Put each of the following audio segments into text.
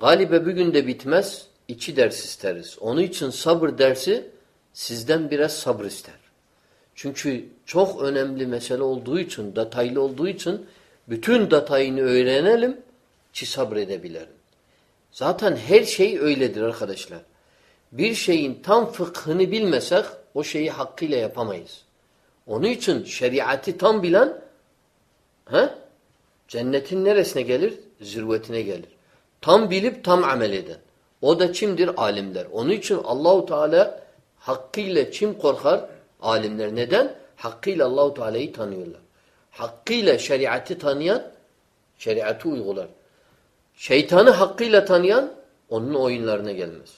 Galibe bir günde bitmez. iki ders isteriz. Onun için sabır dersi sizden biraz sabır ister. Çünkü çok önemli mesele olduğu için, detaylı olduğu için bütün detayını öğrenelim ki sabredebilirim. Zaten her şey öyledir arkadaşlar. Bir şeyin tam fıkhını bilmesek o şeyi hakkıyla yapamayız. Onun için şeriatı tam bilen he, cennetin neresine gelir? Zirvetine gelir. Tam bilip tam amel eden. O da kimdir? Alimler. Onun için Allahu Teala hakkıyla kim korkar? Alimler. Neden? Hakkıyla Allahu Teala'yı tanıyorlar. Hakkıyla şeriatı tanıyan şeriatı uygular. Şeytanı hakkıyla tanıyan onun oyunlarına gelmez.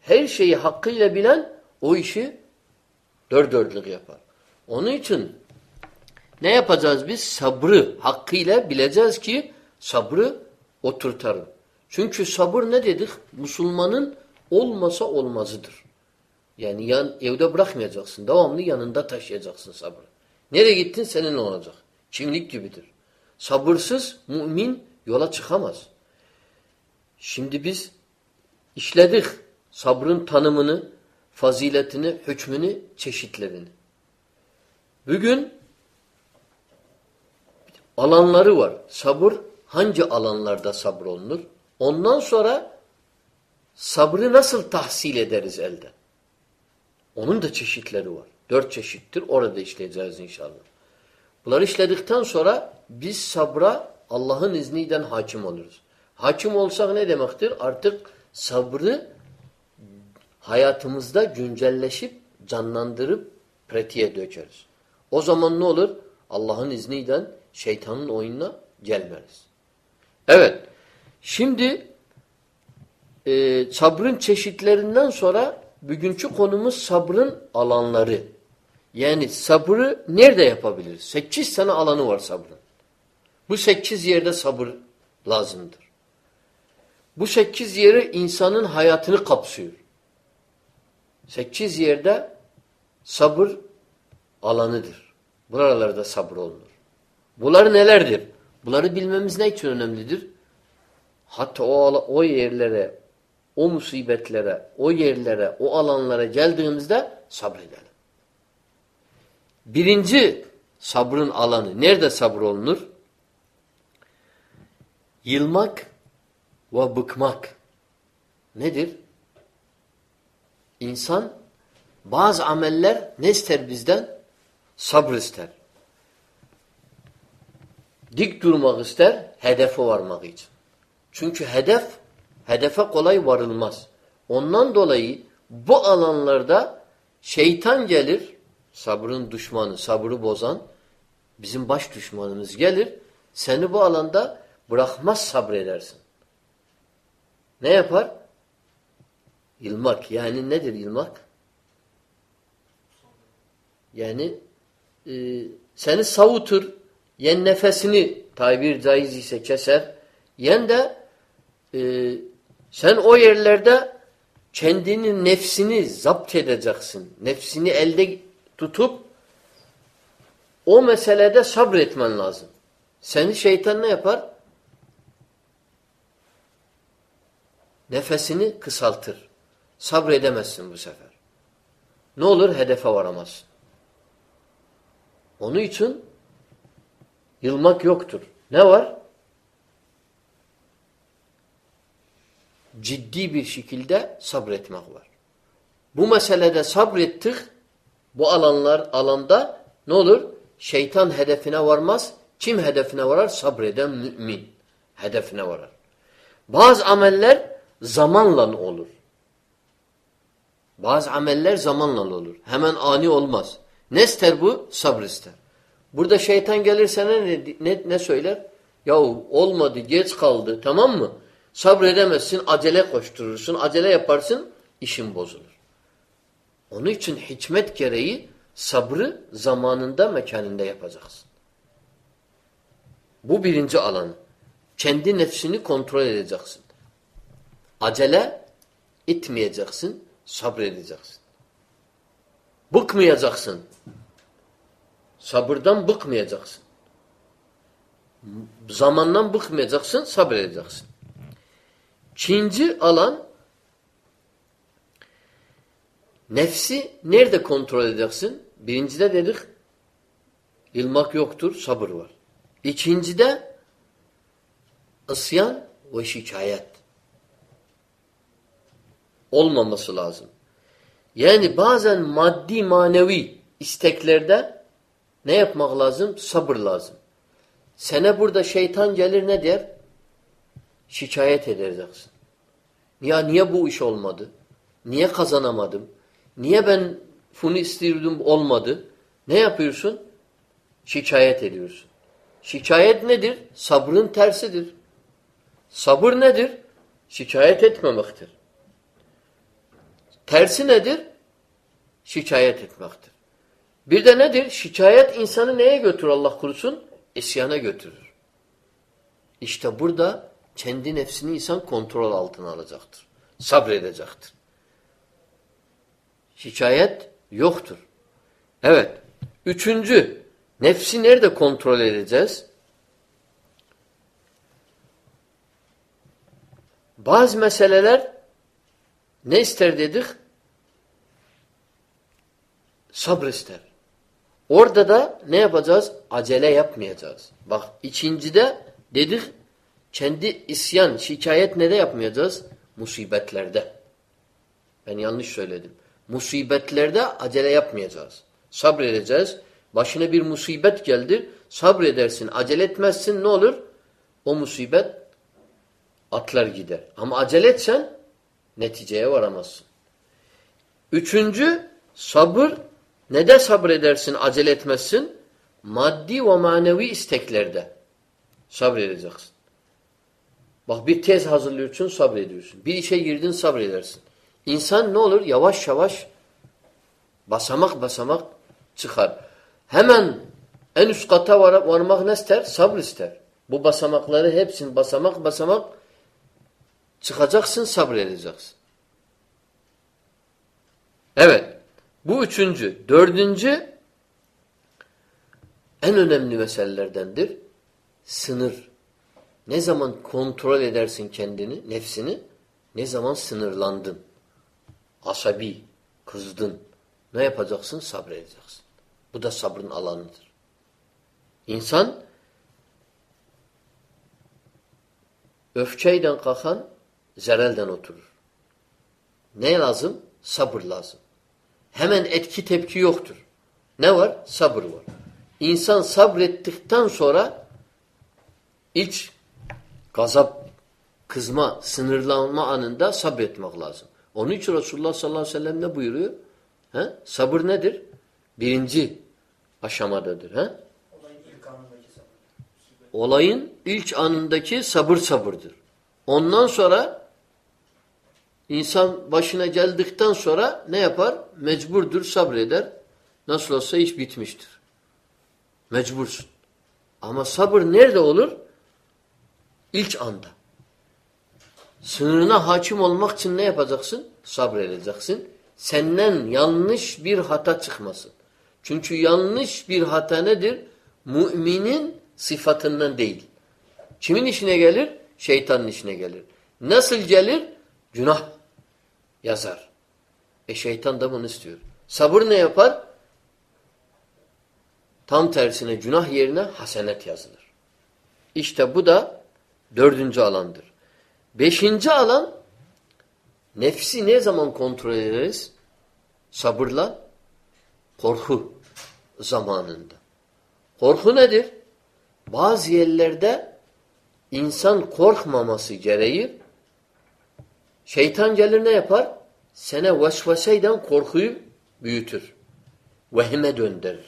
Her şeyi hakkıyla bilen o işi dört dörtlük yapar. Onun için ne yapacağız biz? Sabrı hakkıyla bileceğiz ki sabrı oturtalım. Çünkü sabır ne dedik? Müslümanın olmasa olmazıdır. Yani yan, evde bırakmayacaksın. Devamlı yanında taşıyacaksın sabrı. Nereye gittin senin olacak. Kimlik gibidir. Sabırsız mümin yola çıkamaz. Şimdi biz işledik sabrın tanımını, faziletini, hükmünü, çeşitlerini. Bugün alanları var. Sabır hangi alanlarda sabır olunur? Ondan sonra sabrı nasıl tahsil ederiz elde? Onun da çeşitleri var. Dört çeşittir. Orada işleyeceğiz inşallah. Bunları işledikten sonra biz sabra Allah'ın izniyle hakim oluruz. Hakim olsak ne demektir? Artık sabrı hayatımızda güncelleşip, canlandırıp pratiğe dökeriz. O zaman ne olur? Allah'ın izniyle şeytanın oyununa gelmeriz. Evet. Şimdi e, sabrın çeşitlerinden sonra bugünkü konumuz sabrın alanları. Yani sabrı nerede yapabiliriz? Sekiz tane alanı var sabrın. Bu sekiz yerde sabır lazımdır. Bu sekiz yeri insanın hayatını kapsıyor. Sekiz yerde sabır alanıdır. Buralarda sabır olunur. Bunlar nelerdir? Bunları bilmemiz ne için önemlidir? Hatta o, o yerlere, o musibetlere, o yerlere, o alanlara geldiğimizde sabredelim. Birinci sabrın alanı. Nerede sabır olunur? Yılmak ve bıkmak. Nedir? İnsan bazı ameller ne ister bizden? Sabır ister. Dik durmak ister, hedefe varmak için. Çünkü hedef, hedefe kolay varılmaz. Ondan dolayı bu alanlarda şeytan gelir, sabrın düşmanı, sabrı bozan, bizim baş düşmanımız gelir, seni bu alanda bırakmaz sabredersin. Ne yapar? Yılmak. Yani nedir yılmak? Yani e, seni savutur, yen nefesini tabir caiz ise keser, yen de e, sen o yerlerde kendini, nefsini zapt edeceksin. Nefsini elde tutup o meselede sabretmen lazım. Seni şeytan ne yapar? Nefesini kısaltır. Sabredemezsin bu sefer. Ne olur? Hedefe varamazsın. Onun için yılmak yoktur. Ne var? Ciddi bir şekilde sabretmek var. Bu meselede sabrettik, bu alanlar alanda ne olur? Şeytan hedefine varmaz. Kim hedefine varar? Sabreden mümin hedefine varar. Bazı ameller zamanla olur. Bazı ameller zamanla olur. Hemen ani olmaz. Ne ister bu? Sabır ister. Burada şeytan gelir sana ne, ne, ne söyler? Yahu olmadı, geç kaldı tamam mı? Sabredemezsin, acele koşturursun, acele yaparsın, işin bozulur. Onun için hikmet gereği sabrı zamanında, mekanında yapacaksın. Bu birinci alan. Kendi nefsini kontrol edeceksin. Acele etmeyeceksin, sabredeceksin. Bıkmayacaksın. Sabırdan bıkmayacaksın. Zamandan bıkmayacaksın, sabredeceksin. İkinci alan nefsi nerede kontrol edeceksin? Birincide dedik ilmak yoktur, sabır var. İkincide isyan ve şikayet olmaması lazım. Yani bazen maddi manevi isteklerde ne yapmak lazım? Sabır lazım. Sene burada şeytan gelir ne der? Şikayet edeceksin. Ya niye bu iş olmadı? Niye kazanamadım? Niye ben bunu istiyordum olmadı? Ne yapıyorsun? Şikayet ediyorsun. Şikayet nedir? Sabrın tersidir. Sabır nedir? Şikayet etmemektir. Tersi nedir? Şikayet etmektir. Bir de nedir? Şikayet insanı neye götürür Allah kurusun? İsyana götürür. İşte burada kendi nefsini insan kontrol altına alacaktır. Sabredecektir. Şikayet yoktur. Evet. Üçüncü, nefsi nerede kontrol edeceğiz? Bazı meseleler ne ister dedik? Sabır ister. Orada da ne yapacağız? Acele yapmayacağız. Bak ikincide dedik kendi isyan, şikayet ne de yapmayacağız? Musibetlerde. Ben yanlış söyledim. Musibetlerde acele yapmayacağız. Sabredeceğiz. Başına bir musibet geldi. Sabredersin. Acele etmezsin ne olur? O musibet atlar gider. Ama acele etsen neticeye varamazsın. Üçüncü sabır. Ne de sabredersin, acele etmezsin? Maddi ve manevi isteklerde sabredeceksin. Bak bir tez hazırlıyorsun sabrediyorsun. Bir işe girdin sabredersin. İnsan ne olur? Yavaş yavaş basamak basamak çıkar. Hemen en üst kata var, varmak ne ister? Sabır ister. Bu basamakları hepsini basamak basamak çıkacaksın sabredeceksin. Evet. Bu üçüncü. Dördüncü en önemli meselelerdendir. Sınır. Ne zaman kontrol edersin kendini, nefsini? Ne zaman sınırlandın? Asabi, kızdın. Ne yapacaksın? Sabredeceksin. Bu da sabrın alanıdır. İnsan öfkeyle kalkan zerelden oturur. Ne lazım? Sabır lazım. Hemen etki tepki yoktur. Ne var? Sabır var. İnsan sabrettikten sonra ilk gazap, kızma, sınırlanma anında sabretmek lazım. Onun için Resulullah sallallahu aleyhi ve sellem ne buyuruyor? He? Sabır nedir? Birinci aşamadadır. He? Olayın ilk anındaki sabır sabırdır. Ondan sonra insan başına geldikten sonra ne yapar? Mecburdur, sabreder. Nasıl olsa iş bitmiştir. Mecbursun. Ama sabır nerede olur? İlk anda. Sınırına hakim olmak için ne yapacaksın? Sabredeceksin. Senden yanlış bir hata çıkmasın. Çünkü yanlış bir hata nedir? Müminin sıfatından değil. Kimin işine gelir? Şeytanın işine gelir. Nasıl gelir? Günah yazar. E şeytan da bunu istiyor. Sabır ne yapar? Tam tersine günah yerine hasenet yazılır. İşte bu da dördüncü alandır. Beşinci alan nefsi ne zaman kontrol ederiz? Sabırla korku zamanında. Korku nedir? Bazı yerlerde insan korkmaması gereği şeytan gelir ne yapar? Sene vesveseyden korkuyu büyütür. Vehime döndürür.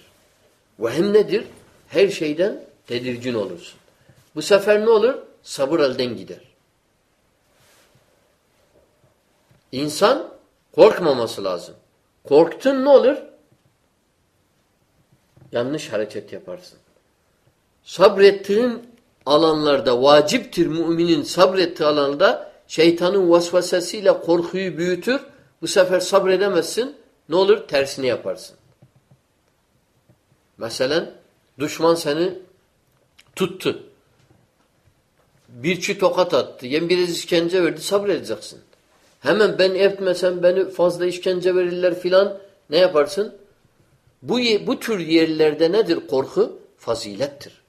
Vehim nedir? Her şeyden tedirgin olursun. Bu sefer ne olur? Sabır elden gider. İnsan korkmaması lazım. Korktun ne olur? Yanlış hareket yaparsın. Sabrettiğin alanlarda vaciptir müminin sabrettiği alanda şeytanın vasvasesiyle korkuyu büyütür. Bu sefer sabredemezsin. Ne olur? Tersini yaparsın. Mesela düşman seni tuttu. Bir çi tokat attı. Yen biraz işkence verdi sabredeceksin. Hemen ben etmesem beni fazla işkence verirler filan ne yaparsın? Bu, bu tür yerlerde nedir korku? Fazilettir.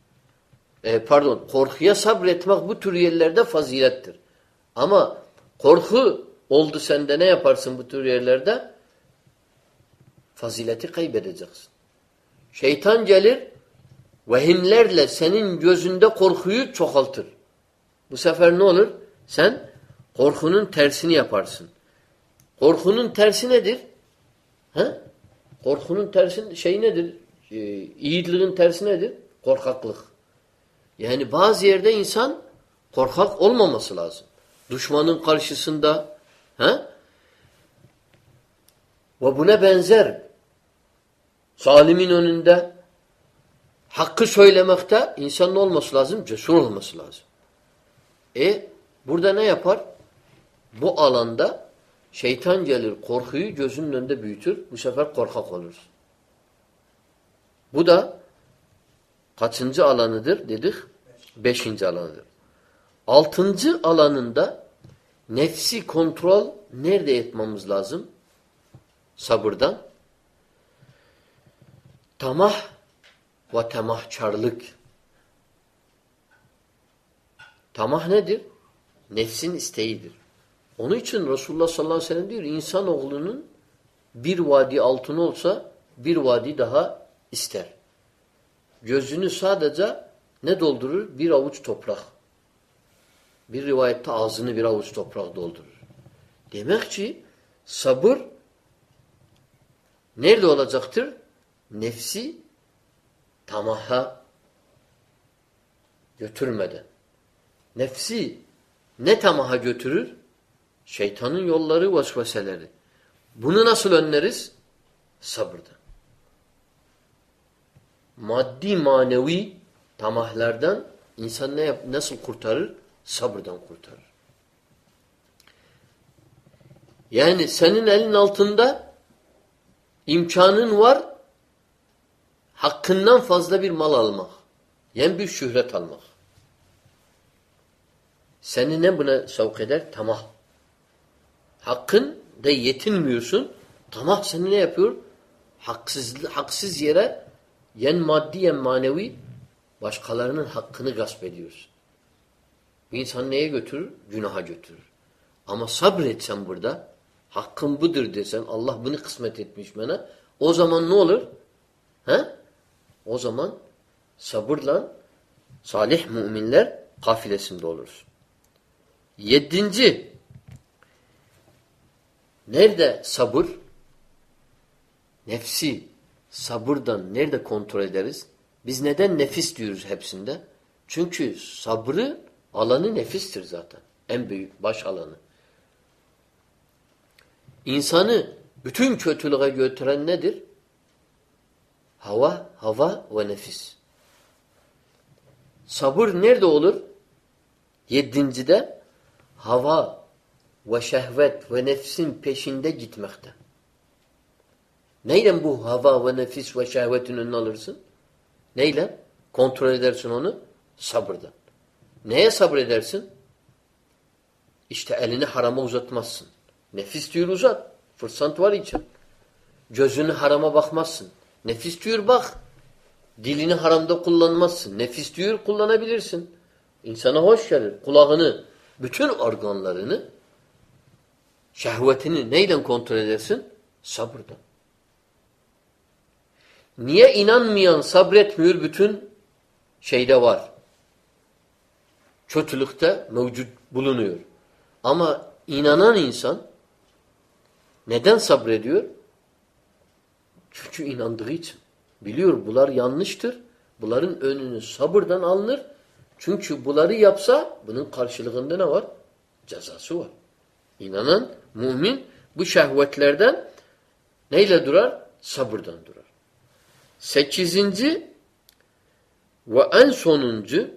E, pardon korkuya sabretmek bu tür yerlerde fazilettir. Ama korku oldu sende ne yaparsın bu tür yerlerde? Fazileti kaybedeceksin. Şeytan gelir vehimlerle senin gözünde korkuyu çoğaltır. Bu sefer ne olur? Sen korkunun tersini yaparsın. Korkunun tersi nedir? He? Korkunun tersi şey nedir? Ee, yiğitliğin tersi nedir? Korkaklık. Yani bazı yerde insan korkak olmaması lazım. Düşmanın karşısında he? ve buna benzer zalimin önünde hakkı söylemekte insanın olması lazım? Cesur olması lazım. E burada ne yapar? Bu alanda şeytan gelir korkuyu gözünün önünde büyütür. Bu sefer korkak olur. Bu da kaçıncı alanıdır dedik? Beşinci alanıdır. Altıncı alanında nefsi kontrol nerede etmemiz lazım? Sabırdan. Tamah ve temahkarlık. Tamah nedir? Nefsin isteğidir. Onun için Resulullah sallallahu aleyhi ve sellem diyor insanoğlunun bir vadi altın olsa bir vadi daha ister. Gözünü sadece ne doldurur? Bir avuç toprak. Bir rivayette ağzını bir avuç toprak doldurur. Demek ki sabır nerede olacaktır? Nefsi tamaha götürmeden. Nefsi ne tamaha götürür? Şeytanın yolları, vesveseleri. Bunu nasıl önleriz? Sabırda. Maddi, manevi tamahlardan insan ne yap nasıl kurtarır? Sabırdan kurtarır. Yani senin elin altında imkanın var hakkından fazla bir mal almak. Yani bir şöhret almak. Seni ne buna sevk eder? Tamah. Hakkın da yetinmiyorsun. Tamah seni ne yapıyor? Haksız, haksız yere yen maddi yen manevi başkalarının hakkını gasp ediyorsun. Bir insan neye götürür? Günaha götürür. Ama sabretsen burada hakkın budur desen Allah bunu kısmet etmiş bana o zaman ne olur? He? O zaman sabırla salih müminler kafilesinde oluruz. Yedinci nerede sabır? Nefsi sabırdan nerede kontrol ederiz? Biz neden nefis diyoruz hepsinde? Çünkü sabrı alanı nefistir zaten. En büyük baş alanı. İnsanı bütün kötülüğe götüren nedir? Hava, hava ve nefis. Sabır nerede olur? Yedincide hava ve şehvet ve nefsin peşinde gitmekte. Neyle bu hava ve nefis ve şehvetin önüne alırsın? Neyle? Kontrol edersin onu? Sabırdan. Neye sabredersin? İşte elini harama uzatmazsın. Nefis diyor uzat. Fırsat var için. Gözünü harama bakmazsın. Nefis diyor bak. Dilini haramda kullanmazsın. Nefis diyor kullanabilirsin. İnsana hoş gelir. Kulağını, bütün organlarını, şehvetini neyle kontrol edersin? Sabırdan. Niye inanmayan sabretmiyor bütün şeyde var. Kötülükte mevcut bulunuyor. Ama inanan insan neden sabrediyor? Çünkü inandığı için. Biliyor bunlar yanlıştır. Bunların önünü sabırdan alınır. Çünkü bunları yapsa bunun karşılığında ne var? Cezası var. İnanan mümin bu şehvetlerden neyle durar? Sabırdan durar. Sekizinci ve en sonuncu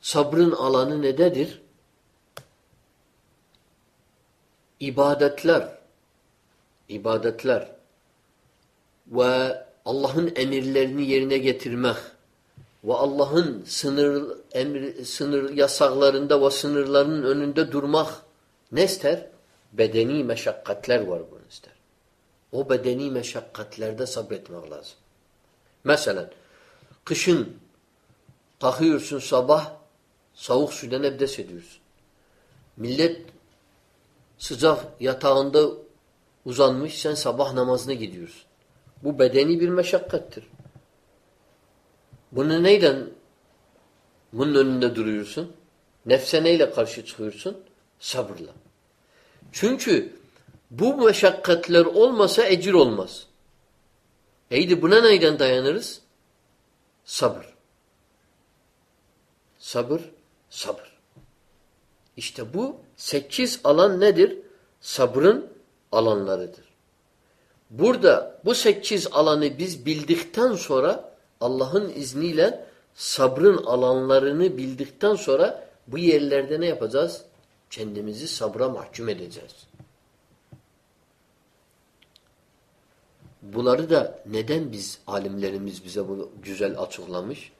sabrın alanı nededir? ibadetler ibadetler ve Allah'ın emirlerini yerine getirmek ve Allah'ın sınır emri sınır yasaklarında ve sınırlarının önünde durmak ne ister? Bedeni meşakkatler var bunu ister. O bedeni meşakkatlerde sabretmek lazım. Mesela kışın kalkıyorsun sabah soğuk sudan ebdes ediyorsun. Millet sıcak yatağında uzanmış sen sabah namazına gidiyorsun. Bu bedeni bir meşakkattir. Bunu neyden bunun önünde duruyorsun? Nefse neyle karşı çıkıyorsun? Sabırla. Çünkü bu meşakkatler olmasa ecir olmaz. Eydi buna neyden dayanırız? Sabır. Sabır, sabır. İşte bu sekiz alan nedir? Sabrın alanlarıdır. Burada bu sekiz alanı biz bildikten sonra Allah'ın izniyle sabrın alanlarını bildikten sonra bu yerlerde ne yapacağız? Kendimizi sabra mahkum edeceğiz. Bunları da neden biz alimlerimiz bize bunu güzel açıklamış?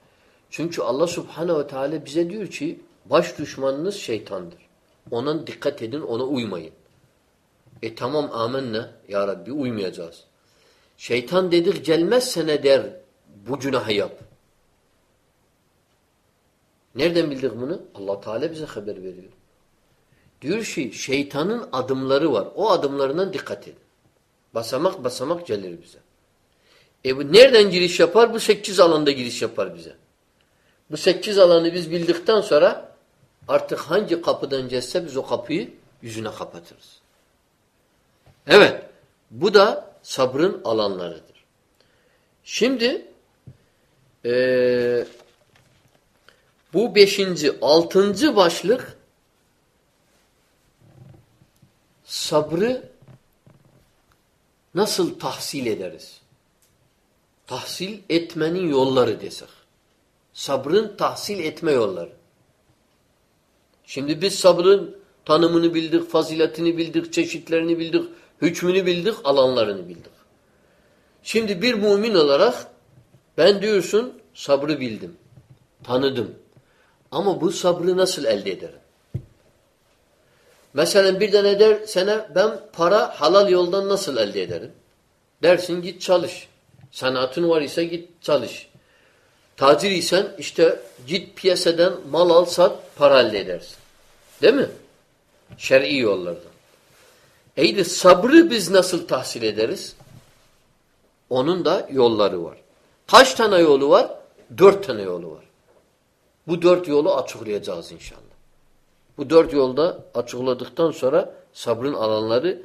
Çünkü Allah subhanehu ve teala bize diyor ki baş düşmanınız şeytandır. Ona dikkat edin, ona uymayın. E tamam amenna ya Rabbi uymayacağız. Şeytan dedik gelmezse ne der bu günahı yap. Nereden bildik bunu? Allah Teala bize haber veriyor. Diyor ki şeytanın adımları var. O adımlarından dikkat edin. Basamak basamak gelir bize. E bu nereden giriş yapar? Bu sekiz alanda giriş yapar bize. Bu sekiz alanı biz bildikten sonra artık hangi kapıdan gelse biz o kapıyı yüzüne kapatırız. Evet. Bu da sabrın alanlarıdır. Şimdi ee, bu beşinci, altıncı başlık sabrı nasıl tahsil ederiz? Tahsil etmenin yolları desek. Sabrın tahsil etme yolları. Şimdi biz sabrın tanımını bildik, faziletini bildik, çeşitlerini bildik, hükmünü bildik, alanlarını bildik. Şimdi bir mümin olarak ben diyorsun sabrı bildim, tanıdım. Ama bu sabrı nasıl elde ederim? Mesela bir tane der sana ben para halal yoldan nasıl elde ederim? Dersin git çalış. Sanatın var ise git çalış. Tacir isen işte git piyasadan mal al sat para elde edersin. Değil mi? Şer'i yollardan. İyi sabrı biz nasıl tahsil ederiz? Onun da yolları var. Kaç tane yolu var? Dört tane yolu var. Bu dört yolu açıklayacağız inşallah. Bu dört yolda açıkladıktan sonra sabrın alanları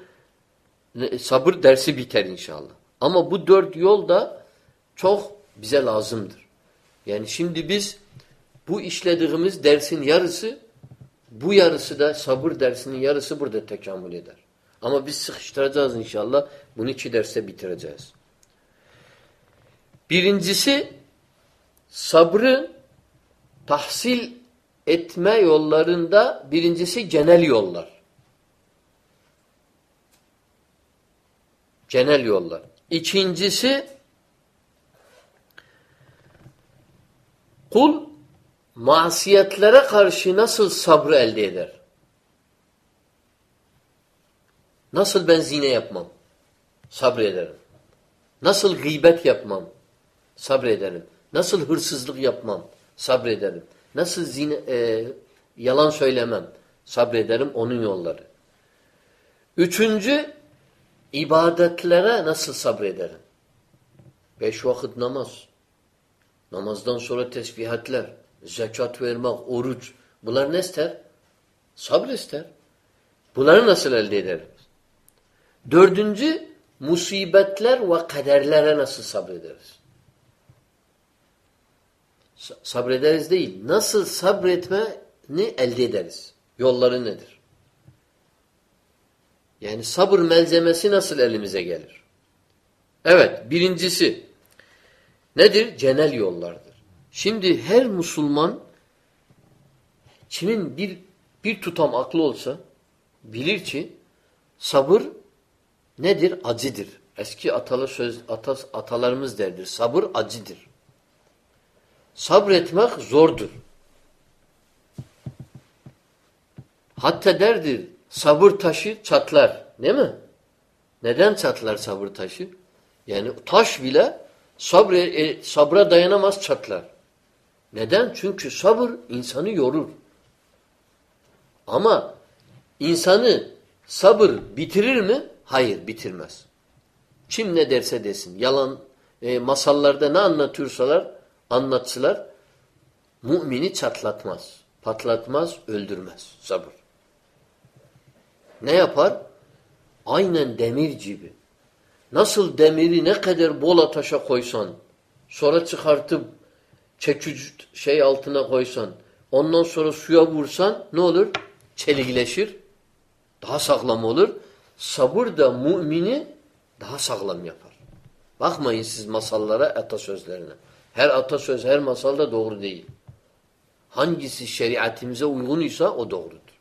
sabır dersi biter inşallah. Ama bu dört yol da çok bize lazımdır. Yani şimdi biz bu işlediğimiz dersin yarısı bu yarısı da sabır dersinin yarısı burada tekamül eder. Ama biz sıkıştıracağız inşallah. Bunu iki derste bitireceğiz. Birincisi sabrı tahsil etme yollarında birincisi genel yollar. Genel yollar. İkincisi kul masiyetlere karşı nasıl sabrı elde eder? Nasıl ben zine yapmam? Sabrederim. Nasıl gıybet yapmam? Sabrederim. Nasıl hırsızlık yapmam? Sabrederim. Nasıl zine, e, yalan söylemem? Sabrederim onun yolları. Üçüncü, ibadetlere nasıl sabrederim? Beş vakit namaz. Namazdan sonra tesbihatler, zekat vermek, oruç. Bunlar ne ister? Sabır ister. Bunları nasıl elde ederiz? Dördüncü, musibetler ve kaderlere nasıl sabrederiz? Sabrederiz değil. Nasıl sabretmeni elde ederiz? Yolları nedir? Yani sabır malzemesi nasıl elimize gelir? Evet, birincisi nedir? Cenel yollardır. Şimdi her Müslüman kimin bir bir tutam aklı olsa bilir ki sabır nedir? Acıdır. Eski atalı söz atas, atalarımız derdir. Sabır acıdır. Sabretmek zordur. Hatta derdir sabır taşı çatlar. Değil mi? Neden çatlar sabır taşı? Yani taş bile sabre, e, sabra dayanamaz çatlar. Neden? Çünkü sabır insanı yorur. Ama insanı sabır bitirir mi? Hayır bitirmez. Kim ne derse desin. Yalan e, masallarda ne anlatıyorsalar anlatsılar mümini çatlatmaz. Patlatmaz, öldürmez. Sabır. Ne yapar? Aynen demir gibi. Nasıl demiri ne kadar bol ataşa koysan, sonra çıkartıp çekici şey altına koysan, ondan sonra suya vursan ne olur? Çelikleşir. Daha sağlam olur. Sabır da mümini daha sağlam yapar. Bakmayın siz masallara, atasözlerine. Her atasöz, her masal da doğru değil. Hangisi şeriatimize uygun ise o doğrudur.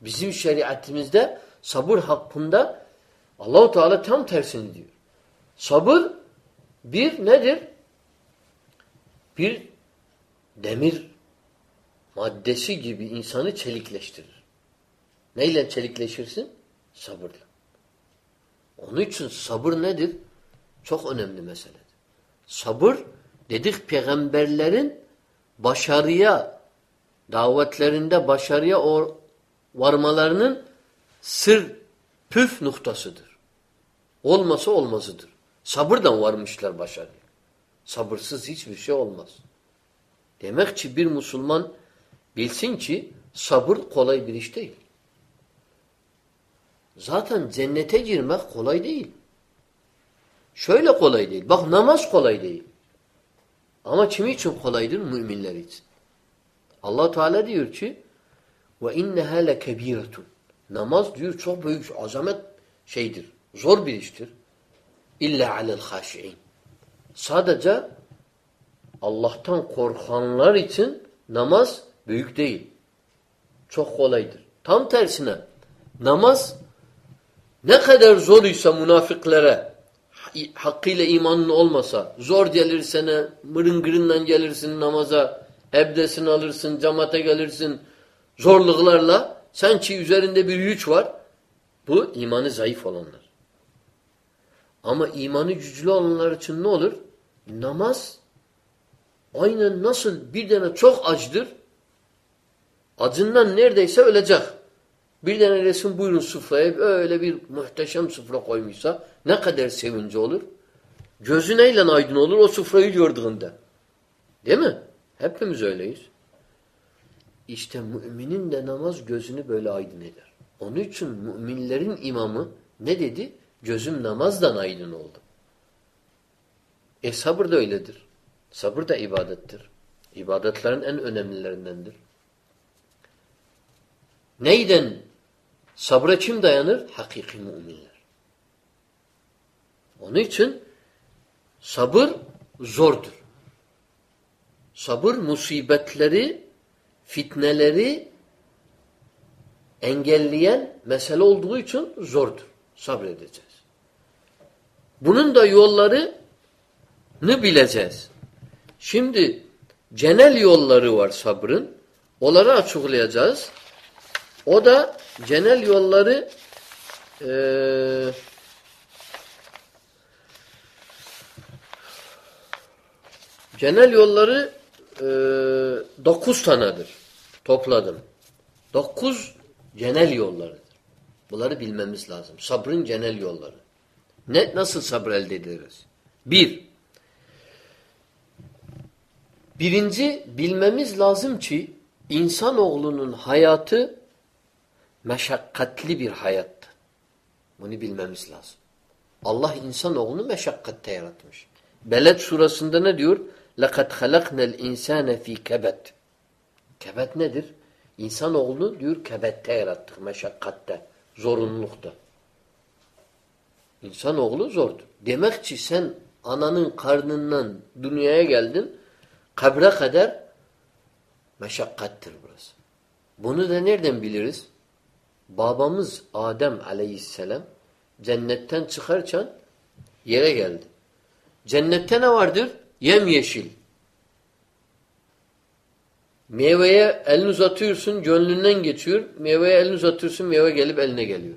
Bizim şeriatimizde sabır hakkında Allahu Teala tam tersini diyor. Sabır bir nedir? Bir demir maddesi gibi insanı çelikleştirir. Neyle çelikleşirsin? Sabırla. Onun için sabır nedir? Çok önemli meseledir. Sabır dedik peygamberlerin başarıya davetlerinde başarıya varmalarının sır püf noktasıdır. Olmasa olmazıdır. Sabırdan varmışlar başarıya. Sabırsız hiçbir şey olmaz. Demek ki bir Müslüman bilsin ki sabır kolay bir iş değil. Zaten cennete girmek kolay değil. Şöyle kolay değil. Bak namaz kolay değil. Ama kim için kolaydır? Müminler için. allah Teala diyor ki inneha lekebiretun. Namaz diyor çok büyük azamet şeydir. Zor bir iştir. İlla alel haşi'in. Sadece Allah'tan korkanlar için namaz büyük değil. Çok kolaydır. Tam tersine namaz ne kadar zor ise münafıklara hakkıyla imanın olmasa zor gelir sana mırıngırından gelirsin namaza ebdesin alırsın camata gelirsin zorluklarla sanki üzerinde bir yük var bu imanı zayıf olanlar. Ama imanı güçlü olanlar için ne olur? Namaz aynen nasıl bir tane çok acıdır acından neredeyse ölecek. Bir tane resim buyurun sufraya öyle bir muhteşem sufra koymuşsa ne kadar sevinci olur? Gözü neyle aydın olur o sufrayı gördüğünde. Değil mi? Hepimiz öyleyiz. İşte müminin de namaz gözünü böyle aydın eder. Onun için müminlerin imamı ne dedi? Gözüm namazdan aydın oldu. E sabır da öyledir. Sabır da ibadettir. İbadetlerin en önemlilerindendir. Neyden sabra kim dayanır? Hakiki müminler. Onun için sabır zordur. Sabır musibetleri, fitneleri engelleyen mesele olduğu için zordur. Sabredeceğiz. Bunun da yollarını bileceğiz. Şimdi genel yolları var sabrın. Onları açıklayacağız. O da genel yolları eee Genel yolları e, dokuz tanedir. Topladım. Dokuz genel yollarıdır. Bunları bilmemiz lazım. Sabrın genel yolları. Ne, nasıl sabır elde ederiz? Bir, birinci bilmemiz lazım ki insanoğlunun hayatı meşakkatli bir hayattır. Bunu bilmemiz lazım. Allah insanoğlunu meşakkatte yaratmış. Beled surasında ne diyor? لَقَدْ خَلَقْنَا الْاِنْسَانَ ف۪ي كَبَتْ Kebet nedir? İnsanoğlunu diyor kebette yarattık, meşakkatte, zorunlulukta. İnsanoğlu zordur. Demek ki sen ananın karnından dünyaya geldin, kabre kadar meşakkattir burası. Bunu da nereden biliriz? Babamız Adem aleyhisselam cennetten çıkarken yere geldi. Cennette ne vardır? Yemyeşil. Meyveye elini uzatıyorsun, gönlünden geçiyor. Meyveye elini uzatıyorsun, meyve gelip eline geliyor.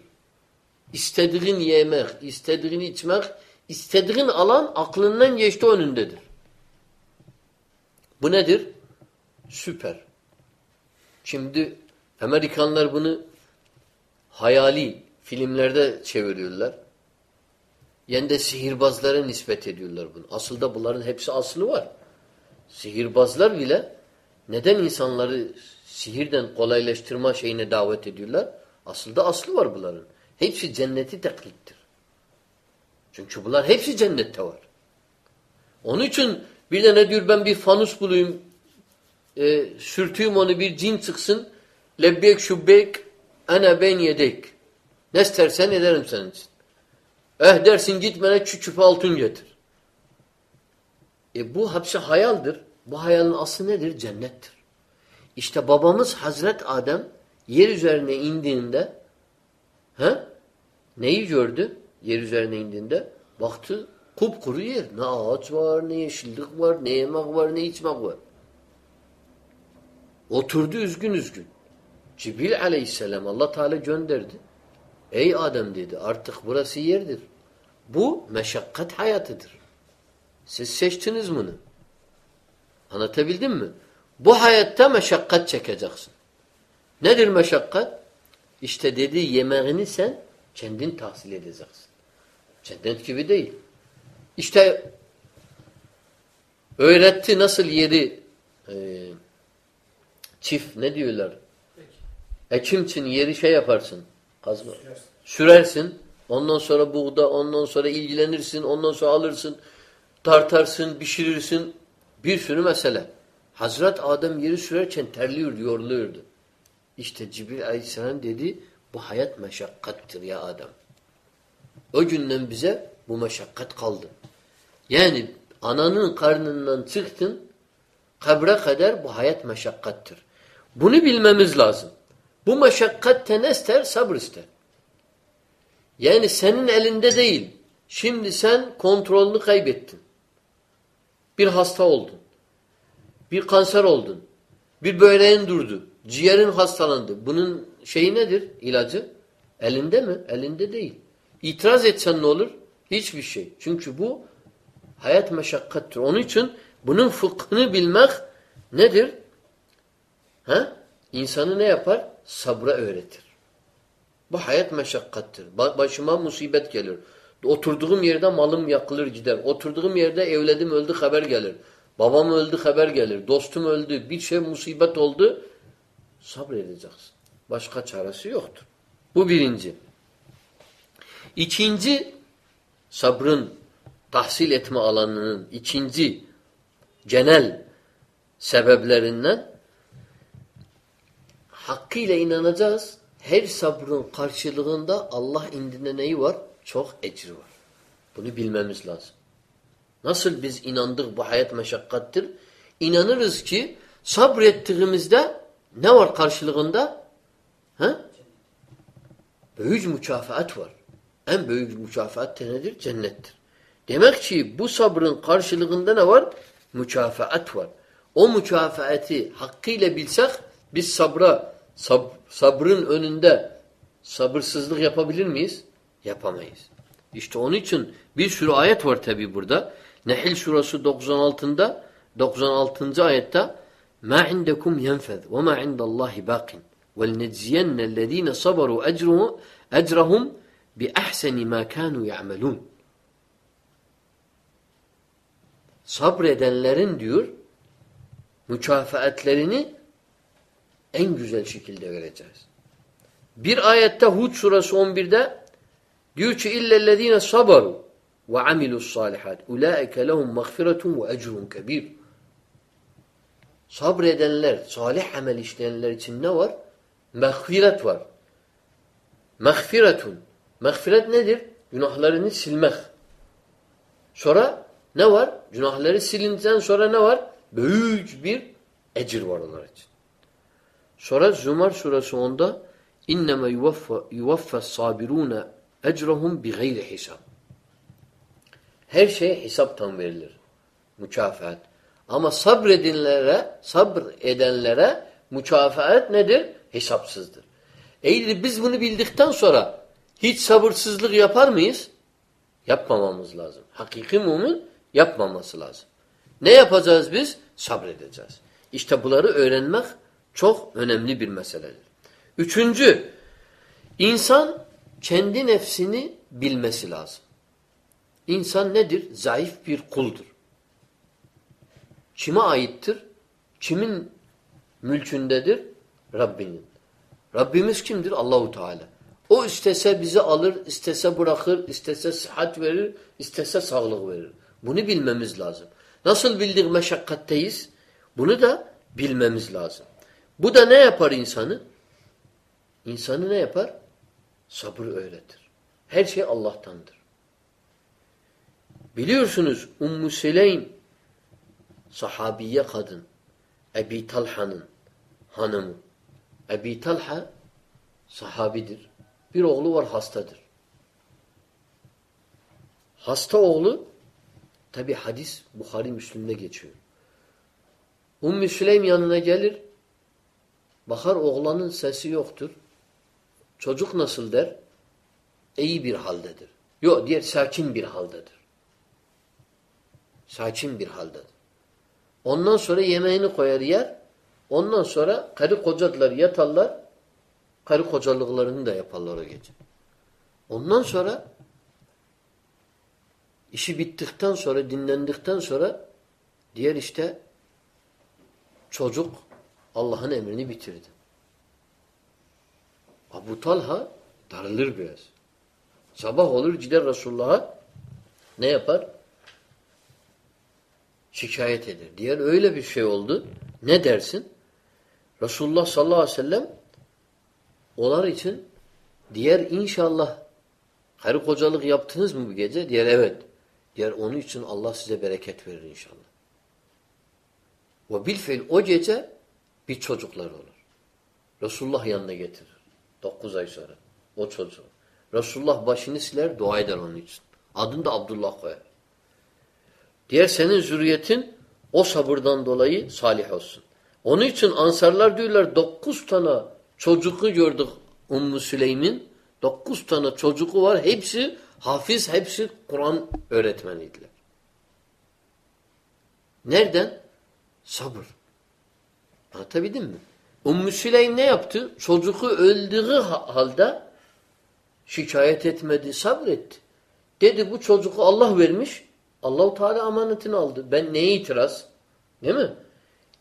İstediğin yemek, istediğin içmek, istediğin alan aklından geçti önündedir. Bu nedir? Süper. Şimdi Amerikanlar bunu hayali filmlerde çeviriyorlar. Yani de sihirbazlara nispet ediyorlar bunu. Aslında bunların hepsi aslı var. Sihirbazlar bile neden insanları sihirden kolaylaştırma şeyine davet ediyorlar? Aslında aslı var bunların. Hepsi cenneti taklittir. Çünkü bunlar hepsi cennette var. Onun için bir de ne diyor ben bir fanus bulayım, e, sürtüyüm onu bir cin çıksın, lebbek şubbek, ana ben yedek. Ne istersen ederim senin için. Eh dersin git bana küçük altın getir. E bu hepsi hayaldir. Bu hayalin aslı nedir? Cennettir. İşte babamız Hazret Adem yer üzerine indiğinde he, neyi gördü? Yer üzerine indiğinde baktı kupkuru yer. Ne ağaç var, ne yeşillik var, ne yemek var, ne içmek var. Oturdu üzgün üzgün. Cibril aleyhisselam Allah Teala gönderdi. Ey Adem dedi artık burası yerdir. Bu meşakkat hayatıdır. Siz seçtiniz bunu. Anlatabildim mi? Bu hayatta meşakkat çekeceksin. Nedir meşakkat? İşte dedi yemeğini sen kendin tahsil edeceksin. Cennet gibi değil. İşte öğretti nasıl yeri e, çift ne diyorlar? Ekim için yeri şey yaparsın. Kazma. Sürersin. Ondan sonra buğda, ondan sonra ilgilenirsin, ondan sonra alırsın, tartarsın, pişirirsin. Bir sürü mesele. Hazret Adem yeri sürerken terliyordu, yoruluyordu. İşte Cibril aleyhisselam dedi, bu hayat meşakkattir ya Adem. O günden bize bu meşakkat kaldı. Yani ananın karnından çıktın, kabre kadar bu hayat meşakkattır. Bunu bilmemiz lazım. Bu meşakkat ne ister? Sabır ister. Yani senin elinde değil. Şimdi sen kontrolünü kaybettin. Bir hasta oldun. Bir kanser oldun. Bir böreğin durdu. Ciğerin hastalandı. Bunun şeyi nedir? İlacı? Elinde mi? Elinde değil. İtiraz etsen ne olur? Hiçbir şey. Çünkü bu hayat meşakkattır. Onun için bunun fıkhını bilmek nedir? Ha? İnsanı ne yapar? Sabra öğretir. Bu hayat meşakkattır. Başıma musibet gelir. Oturduğum yerde malım yakılır gider. Oturduğum yerde evledim öldü haber gelir. Babam öldü haber gelir. Dostum öldü. Bir şey musibet oldu. Sabredeceksin. Başka çaresi yoktur. Bu birinci. İkinci sabrın tahsil etme alanının ikinci genel sebeplerinden hakkıyla inanacağız. Her sabrın karşılığında Allah indinde neyi var? Çok ecri var. Bunu bilmemiz lazım. Nasıl biz inandık bu hayat meşakkattir? İnanırız ki sabrettiğimizde ne var karşılığında? He? Büyük mükafat var. En büyük mükafat nedir? Cennettir. Demek ki bu sabrın karşılığında ne var? Mükafat var. O mükafatı hakkıyla bilsek biz sabra, sab sabrın önünde sabırsızlık yapabilir miyiz? Yapamayız. İşte onun için bir sürü ayet var tabi burada. Nehil surası 96'da 96. ayette yenfez ve ma indallahi baqin vel necziyennellezine sabaru ecruhu ecrahum bi ahseni ma kanu ya'melun. Sabredenlerin diyor mükafatlerini en güzel şekilde vereceğiz. Bir ayette Hud suresi 11'de diyor ki illellezine sabaru ve amilus salihat ulaike lehum mağfiretun ve ecrun kebir. Sabredenler, salih amel işleyenler için ne var? Mağfiret var. Mağfiretun. Mağfiret nedir? Günahlarını silmek. Sonra ne var? Günahları silinden sonra ne var? Büyük bir ecir var onlar için. Sonra Zumar suresi 10'da inneme yuvaffas sabirune ecrahum bi gayri hisab. Her şey hesaptan verilir. Mükafat. Ama sabredinlere, sabr edenlere mükafaat nedir? Hesapsızdır. Eğer biz bunu bildikten sonra hiç sabırsızlık yapar mıyız? Yapmamamız lazım. Hakiki mümin yapmaması lazım. Ne yapacağız biz? Sabredeceğiz. İşte bunları öğrenmek çok önemli bir meseledir. Üçüncü, insan kendi nefsini bilmesi lazım. İnsan nedir? Zayıf bir kuldur. Kime aittir? Kimin mülkündedir? Rabbinin. Rabbimiz kimdir? Allahu Teala. O istese bizi alır, istese bırakır, istese sıhhat verir, istese sağlık verir. Bunu bilmemiz lazım. Nasıl bildik meşakkatteyiz? Bunu da bilmemiz lazım. Bu da ne yapar insanı? İnsanı ne yapar? Sabır öğretir. Her şey Allah'tandır. Biliyorsunuz Ummu Süleym sahabiye kadın Ebi Talha'nın hanımı. Ebi Talha sahabidir. Bir oğlu var hastadır. Hasta oğlu tabi hadis Bukhari Müslüm'de geçiyor. Ummu Süleym yanına gelir. Bakar oğlanın sesi yoktur. Çocuk nasıl der? İyi bir haldedir. Yok diğer sakin bir haldedir. Sakin bir haldedir. Ondan sonra yemeğini koyar yer. Ondan sonra karı kocadılar yatarlar. Karı kocalıklarını da yaparlar o gece. Ondan sonra işi bittikten sonra dinlendikten sonra diğer işte çocuk Allah'ın emrini bitirdi. Abu Talha darılır biraz. Sabah olur gider Resulullah'a ne yapar? Şikayet eder. Diğer öyle bir şey oldu. Ne dersin? Resulullah sallallahu aleyhi ve sellem onlar için diğer inşallah karı kocalık yaptınız mı bu gece? Diğer evet. Diğer onun için Allah size bereket verir inşallah. Ve bilfil o gece bir çocuklar olur. Resulullah yanına getirir. Dokuz ay sonra. O çocuğu. Resulullah başını siler, dua eder onun için. Adını da Abdullah koyar. Diğer senin zürriyetin o sabırdan dolayı salih olsun. Onun için ansarlar diyorlar dokuz tane çocuğu gördük Ummu Süleym'in. Dokuz tane çocuğu var. Hepsi hafiz, hepsi Kur'an öğretmeniydiler. Nereden? Sabır. Anlatabildim mi? Ümmü Süleym ne yaptı? Çocuğu öldüğü halde şikayet etmedi, sabretti. Dedi bu çocuğu Allah vermiş. Allahu Teala amanetini aldı. Ben neye itiraz? Değil mi?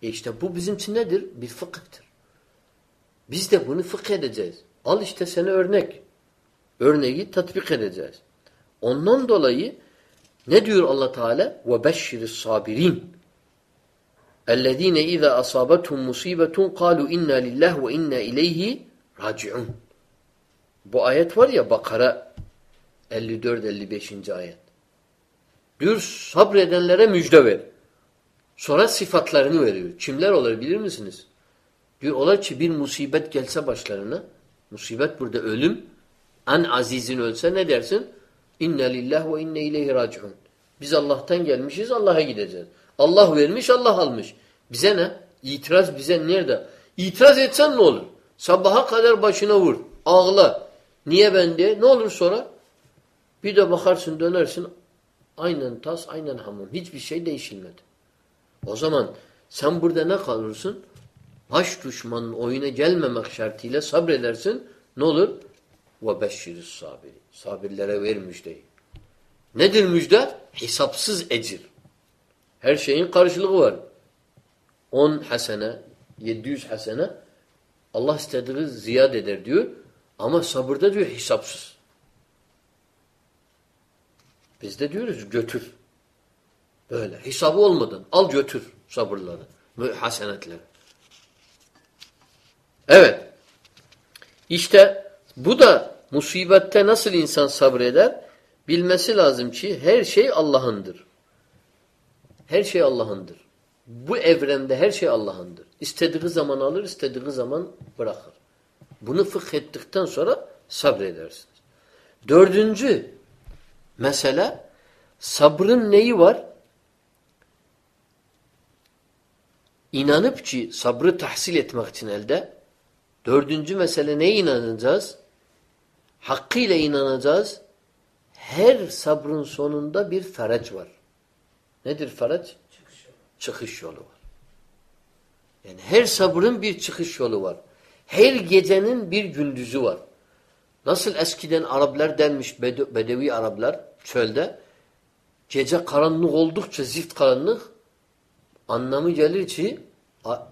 E işte bu bizim için nedir? Bir fıkıhtır. Biz de bunu fıkh edeceğiz. Al işte seni örnek. Örneği tatbik edeceğiz. Ondan dolayı ne diyor Allah Teala? Ve beşşiris sabirin. اَلَّذ۪ينَ اِذَا أَصَابَتْهُمْ مُصِيبَةٌ قَالُوا اِنَّا لِلّٰهِ وَاِنَّا اِلَيْهِ رَاجِعُونَ Bu ayet var ya Bakara 54-55. ayet. Diyor sabredenlere müjde ver. Sonra sıfatlarını veriyor. Kimler olur bilir misiniz? Diyor ola ki bir musibet gelse başlarına, musibet burada ölüm, en azizin ölse ne dersin? İnne lillah ve inne ileyhi raciun. Biz Allah'tan gelmişiz, Allah'a gideceğiz. Allah vermiş, Allah almış. Bize ne? İtiraz bize nerede? İtiraz etsen ne olur? Sabaha kadar başına vur, ağla. Niye ben diye? Ne olur sonra? Bir de bakarsın dönersin aynen tas, aynen hamur. Hiçbir şey değişilmedi. O zaman sen burada ne kalırsın? Baş düşmanın oyuna gelmemek şartıyla sabredersin. Ne olur? Ve beşşiriz sabiri. Sabirlere ver müjdeyi. Nedir müjde? Hesapsız ecir. Her şeyin karşılığı var. 10 hasene, 700 hasene Allah istediği ziyade eder diyor. Ama sabırda diyor hesapsız. Biz de diyoruz götür. Böyle. Hesabı olmadan al götür sabırları, hasenetleri. Evet. İşte bu da musibette nasıl insan sabreder? Bilmesi lazım ki her şey Allah'ındır. Her şey Allah'ındır. Bu evrende her şey Allah'ındır. İstediği zaman alır, istediği zaman bırakır. Bunu fıkh ettikten sonra sabredersiniz. Dördüncü mesele sabrın neyi var? inanıp ki sabrı tahsil etmek için elde. Dördüncü mesele neye inanacağız? Hakkıyla inanacağız. Her sabrın sonunda bir feraç var. Nedir feraç? Çıkış yolu. Var. Yani her sabrın bir çıkış yolu var. Her gecenin bir gündüzü var. Nasıl eskiden Araplar denmiş, Bedevi Araplar çölde, gece karanlık oldukça zift karanlık, anlamı gelir ki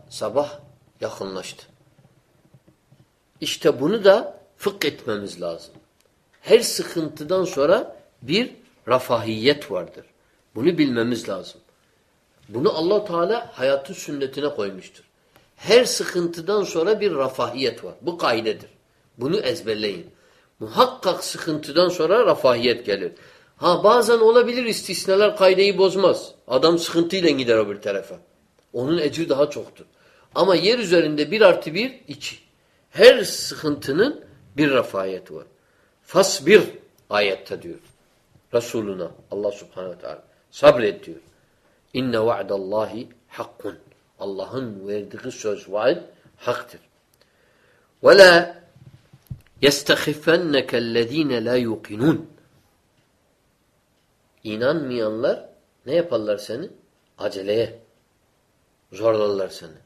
sabah yakınlaştı. İşte bunu da fıkh etmemiz lazım. Her sıkıntıdan sonra bir rafahiyet vardır. Bunu bilmemiz lazım. Bunu allah Teala hayatın sünnetine koymuştur. Her sıkıntıdan sonra bir rafahiyet var. Bu kaidedir. Bunu ezberleyin. Muhakkak sıkıntıdan sonra rafahiyet gelir. Ha bazen olabilir istisnalar kaideyi bozmaz. Adam sıkıntıyla gider o bir tarafa. Onun ecri daha çoktur. Ama yer üzerinde bir artı bir, iki. Her sıkıntının bir rafahiyeti var. Fasbir ayette diyor. Resuluna Allah subhanehu ve teala sabret diyor. İnne va'dallahi hakkun. Allah'ın verdiği söz vaid haktır. Ve la يَسْتَخِفَنَّكَ الَّذ۪ينَ لَا يُقِنُونَ İnanmayanlar ne yaparlar seni? Aceleye. Zorlarlar seni.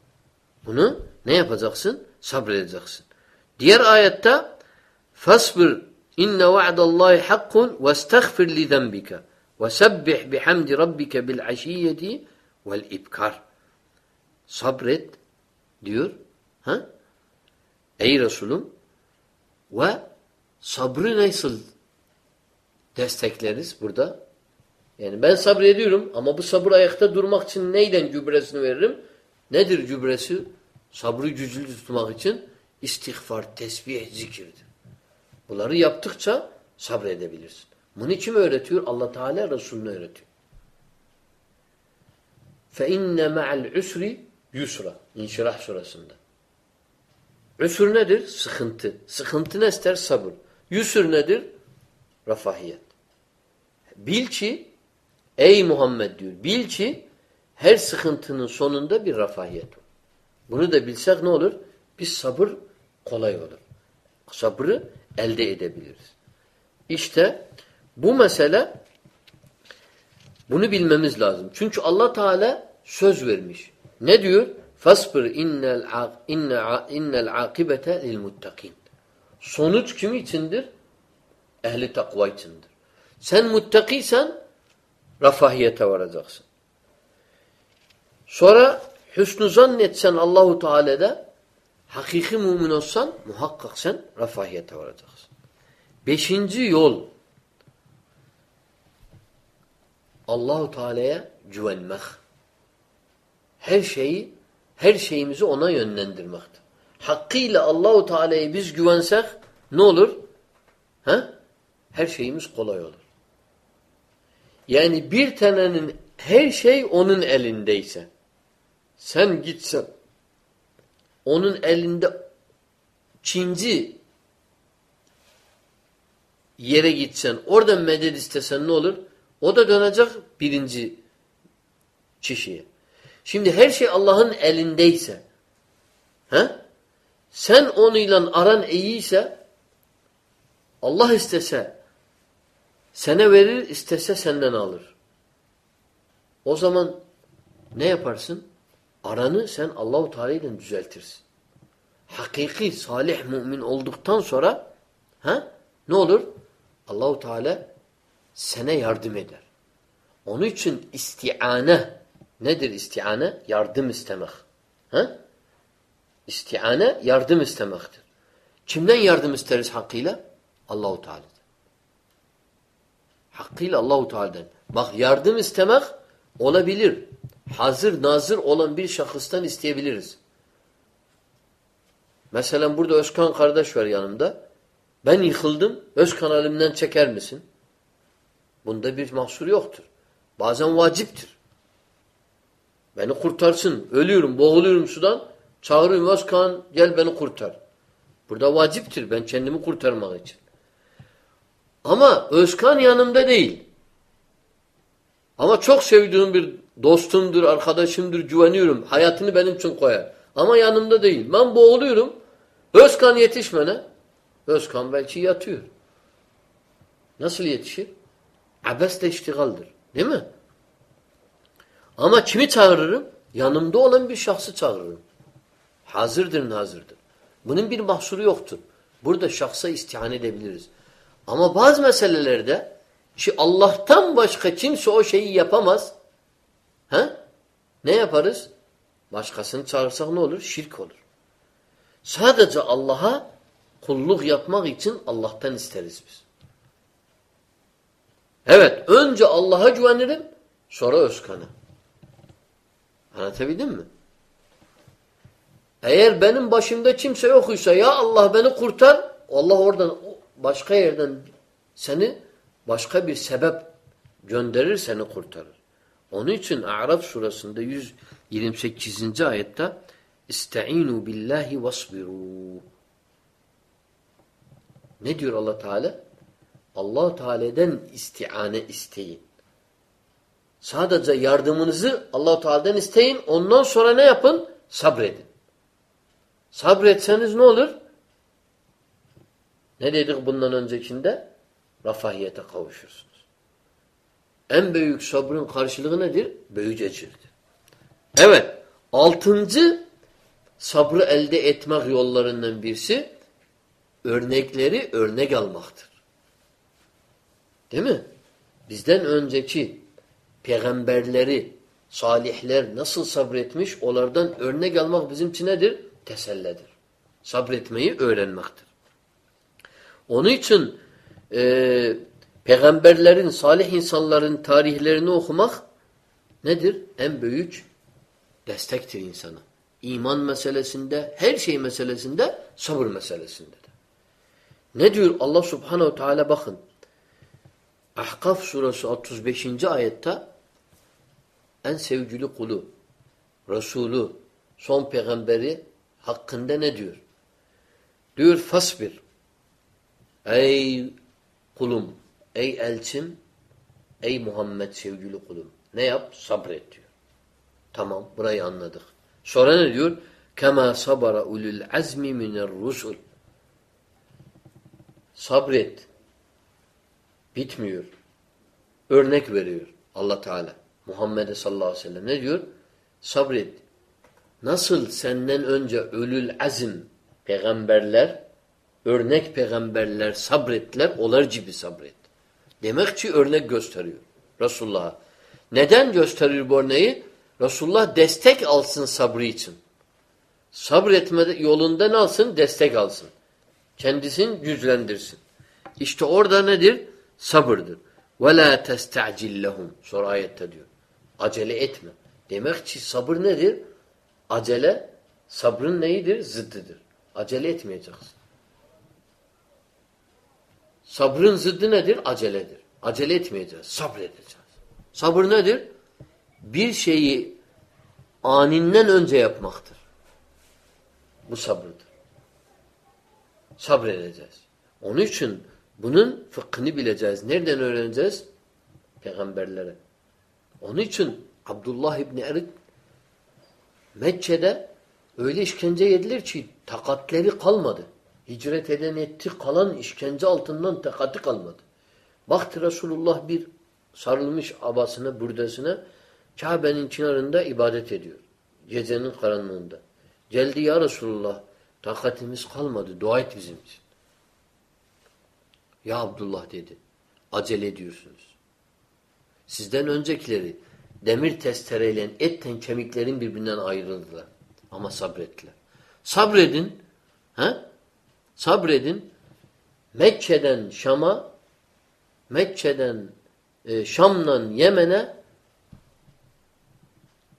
Bunu ne yapacaksın? Sabredeceksin. Diğer ayette فَاسْبِرْ اِنَّ وَعْدَ اللّٰهِ حَقٌّ وَاسْتَغْفِرْ لِذَنْبِكَ وَسَبِّحْ بِحَمْدِ رَبِّكَ بِالْعَشِيَّةِ وَالْاِبْكَارِ Sabret diyor. Ha? Ey Resulüm ve sabrı nasıl destekleriz burada? Yani ben sabrediyorum ama bu sabır ayakta durmak için neyden gübresini veririm? Nedir gübresi? Sabrı güçlü tutmak için istiğfar, tesbih, zikirdir. Bunları yaptıkça sabredebilirsin. Bunu kim öğretiyor? Allah Teala Resulüne öğretiyor. İnne ma'al usri yusra. İnşirah surasında. Üsür nedir? Sıkıntı. Sıkıntı ne ister? Sabır. Yusur nedir? Rafahiyet. Bil ki ey Muhammed diyor. Bil ki her sıkıntının sonunda bir rafahiyet var. Bunu da bilsek ne olur? Biz sabır kolay olur. Sabrı elde edebiliriz. İşte bu mesele bunu bilmemiz lazım. Çünkü Allah Teala söz vermiş. Ne diyor? Fasbir innel inne innel akibete lil muttakin. Sonuç kim içindir? Ehli takva içindir. Sen muttakiysen rafahiyete varacaksın. Sonra hüsnü zannetsen Allahu Teala'da hakiki mümin olsan muhakkak sen rafahiyete varacaksın. Beşinci yol Allahu Teala'ya güvenmek. Her şeyi her şeyimizi ona yönlendirmektir. Hakkıyla Allahu Teala'ya biz güvensek ne olur? Ha? Her şeyimiz kolay olur. Yani bir tanenin her şey onun elindeyse sen gitsen onun elinde Çinci yere gitsen oradan medet istesen ne olur? O da dönecek birinci kişiye. Şimdi her şey Allah'ın elindeyse he? sen onunla aran iyiyse Allah istese sana verir, istese senden alır. O zaman ne yaparsın? Aranı sen Allahu Teala ile düzeltirsin. Hakiki salih mümin olduktan sonra ha ne olur? Allahu Teala sana yardım eder. Onun için istiane Nedir istiane? Yardım istemek. Ha? İstiane yardım istemektir. Kimden yardım isteriz hakkıyla? Allahu Teala'dan. Hakkıyla Allahu Teala'dan. Bak yardım istemek olabilir. Hazır nazır olan bir şahıstan isteyebiliriz. Mesela burada Özkan kardeş var yanımda. Ben yıkıldım. Özkan elimden çeker misin? Bunda bir mahsur yoktur. Bazen vaciptir. Beni kurtarsın. Ölüyorum, boğuluyorum sudan. Çağırıyorum Özkan gel beni kurtar. Burada vaciptir ben kendimi kurtarmak için. Ama Özkan yanımda değil. Ama çok sevdiğim bir dostumdur, arkadaşımdır, güveniyorum. Hayatını benim için koyar. Ama yanımda değil. Ben boğuluyorum. Özkan yetişmene. Özkan belki yatıyor. Nasıl yetişir? Abesle iştigaldir. Değil mi? Ama kimi çağırırım? Yanımda olan bir şahsı çağırırım. Hazırdır hazırdır. Bunun bir mahsuru yoktur. Burada şahsa istihan edebiliriz. Ama bazı meselelerde ki Allah'tan başka kimse o şeyi yapamaz. He? Ne yaparız? Başkasını çağırsak ne olur? Şirk olur. Sadece Allah'a kulluk yapmak için Allah'tan isteriz biz. Evet, önce Allah'a güvenirim, sonra Özkan'a. Anlatabildim mi? Eğer benim başımda kimse yoksa ya Allah beni kurtar, Allah oradan başka yerden seni başka bir sebep gönderir seni kurtarır. Onun için A'raf surasında 128. ayette İste'inu billahi vasbiru. Ne diyor Allah Teala? Allah Teala'dan istiane isteyin. Sadece yardımınızı Allah Teala'dan isteyin. Ondan sonra ne yapın? Sabredin. Sabretseniz ne olur? Ne dedik bundan öncekinde? Rafahiyete kavuşursunuz. En büyük sabrın karşılığı nedir? Büyücecirdir. Evet. Altıncı sabrı elde etmek yollarından birisi örnekleri örnek almaktır. Değil mi? Bizden önceki peygamberleri, salihler nasıl sabretmiş, onlardan örnek almak bizim için nedir? Teselledir. Sabretmeyi öğrenmektir. Onun için e, peygamberlerin, salih insanların tarihlerini okumak nedir? En büyük destektir insana. İman meselesinde, her şey meselesinde, sabır meselesinde de. Ne diyor Allah subhanehu teala bakın. Ahkaf suresi 35. ayette en sevgili kulu, Resulü, son peygamberi hakkında ne diyor? Diyor fasbir. Ey kulum, ey elçim, ey Muhammed sevgili kulum. Ne yap? Sabret diyor. Tamam, burayı anladık. Sonra ne diyor? Kema sabara ulul azmi minel rusul. Sabret. Bitmiyor. Örnek veriyor Allah Teala. Muhammed'e sallallahu aleyhi ve sellem ne diyor? Sabret. Nasıl senden önce ölül azim peygamberler, örnek peygamberler sabrettiler, olar gibi sabret. Demek ki örnek gösteriyor Resulullah'a. Neden gösteriyor bu örneği? Resulullah destek alsın sabrı için. Sabretme yolunda ne alsın? Destek alsın. Kendisini güçlendirsin. İşte orada nedir? sabırdır. Ve la testa'cillehum. Sonra ayette diyor. Acele etme. Demek ki sabır nedir? Acele sabrın neyidir? Zıddıdır. Acele etmeyeceksin. Sabrın zıddı nedir? Aceledir. Acele etmeyeceğiz. Sabredeceğiz. Sabır nedir? Bir şeyi aninden önce yapmaktır. Bu sabırdır. Sabredeceğiz. Onun için bunun fıkhını bileceğiz. Nereden öğreneceğiz? Peygamberlere. Onun için Abdullah İbni Erik Mekke'de öyle işkence yediler ki takatleri kalmadı. Hicret eden etti kalan işkence altından takati kalmadı. Baktı Resulullah bir sarılmış abasına, burdasına Kabe'nin kenarında ibadet ediyor. Gecenin karanlığında. Geldi ya Resulullah takatimiz kalmadı. Dua et bizim için. Ya Abdullah dedi. Acele ediyorsunuz. Sizden öncekileri demir testereyle etten kemiklerin birbirinden ayrıldılar. Ama sabrettiler. Sabredin. He? Sabredin. Mekke'den Şam'a Mekke'den e, Şam'dan Yemen'e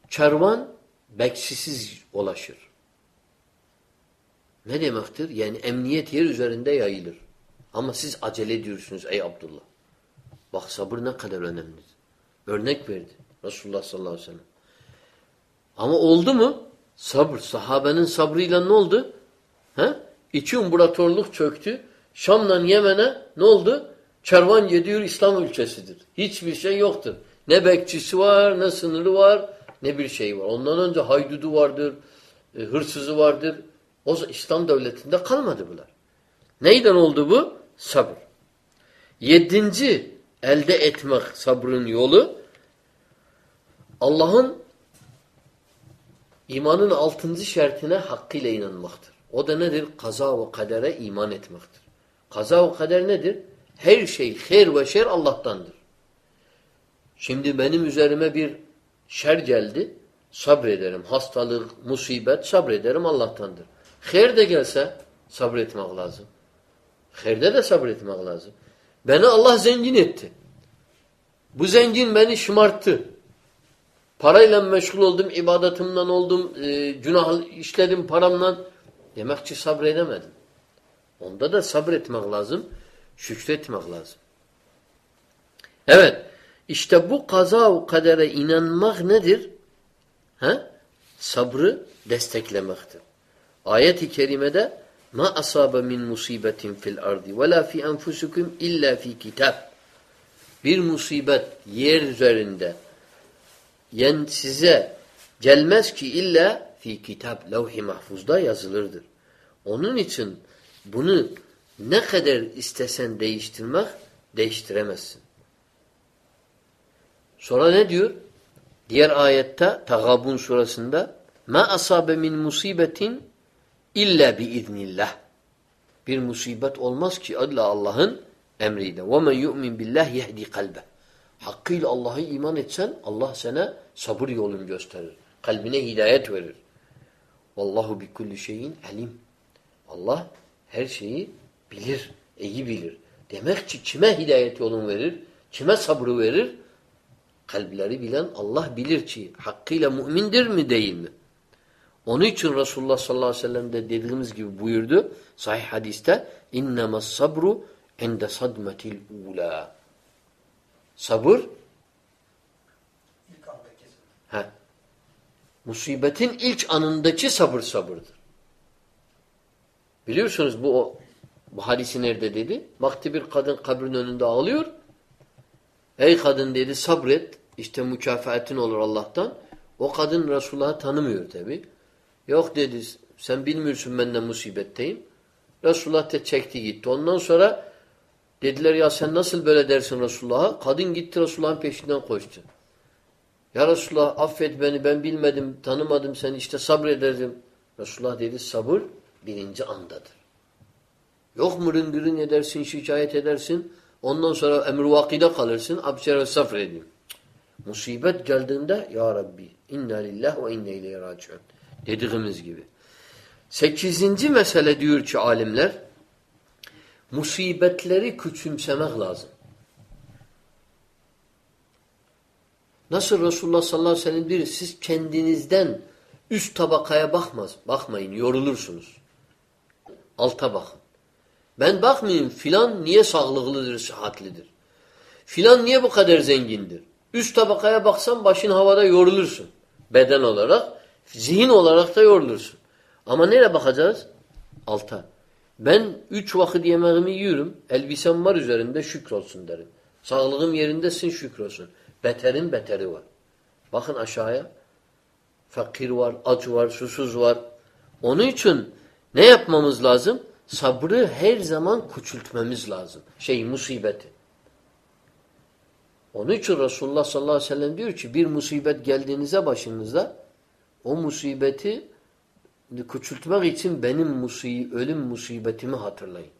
kervan beksisiz ulaşır. Ne demektir? Yani emniyet yer üzerinde yayılır. Ama siz acele ediyorsunuz ey Abdullah. Bak sabır ne kadar önemlidir. Örnek verdi Resulullah sallallahu aleyhi ve sellem. Ama oldu mu? Sabır. Sahabenin sabrıyla ne oldu? He? İki imparatorluk çöktü. Şam'dan Yemen'e ne oldu? Kervan gidiyor İslam ülkesidir. Hiçbir şey yoktur. Ne bekçisi var, ne sınırı var, ne bir şey var. Ondan önce haydudu vardır, e, hırsızı vardır. O İslam devletinde kalmadı bunlar. Neyden oldu bu? Sabır. Yedinci elde etmek sabrın yolu Allah'ın imanın altıncı şartına hakkıyla inanmaktır. O da nedir? Kaza ve kadere iman etmektir. Kaza ve kader nedir? Her şey, her ve şer Allah'tandır. Şimdi benim üzerime bir şer geldi, sabrederim. Hastalık, musibet sabrederim Allah'tandır. Her de gelse sabretmek lazım. Herde de sabretmek lazım. Beni Allah zengin etti. Bu zengin beni şımarttı. Parayla meşgul oldum, ibadetimden oldum, e, günah işledim paramla. Demek ki sabredemedim. Onda da sabretmek lazım, şükretmek lazım. Evet, işte bu kaza ve kadere inanmak nedir? He? Sabrı desteklemektir. Ayet-i kerimede ma asabe min musibetin fil ardi ve la fi enfusikum illa fi kitab. Bir musibet yer üzerinde yen size gelmez ki illa fi kitap levh-i mahfuzda yazılırdır. Onun için bunu ne kadar istesen değiştirmek değiştiremezsin. Sonra ne diyor? Diğer ayette Tagabun surasında ma asabe min musibetin illa bi iznillah. Bir musibet olmaz ki illa Allah'ın emriyle. Men yu'min billah yehdi kalbe. Hakkıyla Allah'a iman etsen Allah sana sabır yolunu gösterir. Kalbine hidayet verir. Vallahu bi kulli şeyin alim. Allah her şeyi bilir, iyi bilir. Demek ki kime hidayet yolunu verir, kime sabrı verir? Kalpleri bilen Allah bilir ki hakkıyla mümindir mi değil mi? Onun için Resulullah sallallahu aleyhi ve sellem de dediğimiz gibi buyurdu sahih hadiste innemas sabru inde sadmetil ula. Sabır he, musibetin ilk anındaki sabır sabırdır. Biliyorsunuz bu o bu hadisi nerede dedi? Baktı bir kadın kabrin önünde ağlıyor. Ey kadın dedi sabret. İşte mükafatın olur Allah'tan. O kadın Resulullah'ı tanımıyor tabi. Yok dedi sen bilmiyorsun ben de musibetteyim. Resulullah da çekti gitti. Ondan sonra dediler ya sen nasıl böyle dersin Resulullah'a? Kadın gitti Resulullah'ın peşinden koştu. Ya Resulullah affet beni ben bilmedim tanımadım seni işte sabrederdim. Resulullah dedi sabır birinci andadır. Yok mırın edersin şikayet edersin. Ondan sonra emrivakide kalırsın. Abşere sabredeyim. Musibet geldiğinde Ya Rabbi inna lillah ve inna ileyhi raciun. Dediğimiz gibi. Sekizinci mesele diyor ki alimler musibetleri küçümsemek lazım. Nasıl Resulullah sallallahu aleyhi ve sellem diyor siz kendinizden üst tabakaya bakmaz, bakmayın yorulursunuz. Alta bakın. Ben bakmayayım filan niye sağlıklıdır, sıhhatlidir. Filan niye bu kadar zengindir. Üst tabakaya baksan başın havada yorulursun. Beden olarak, zihin olarak da yorulursun. Ama nereye bakacağız? Alta. Ben üç vakit yemeğimi yiyorum. Elbisem var üzerinde şükrolsun derim. Sağlığım yerindesin şükrolsun. Beterin beteri var. Bakın aşağıya. Fakir var, aç var, susuz var. Onun için ne yapmamız lazım? Sabrı her zaman küçültmemiz lazım. Şey musibeti. Onun için Resulullah sallallahu aleyhi ve sellem diyor ki bir musibet geldiğinize başınızda o musibeti küçültmek için benim musib ölüm musibetimi hatırlayın.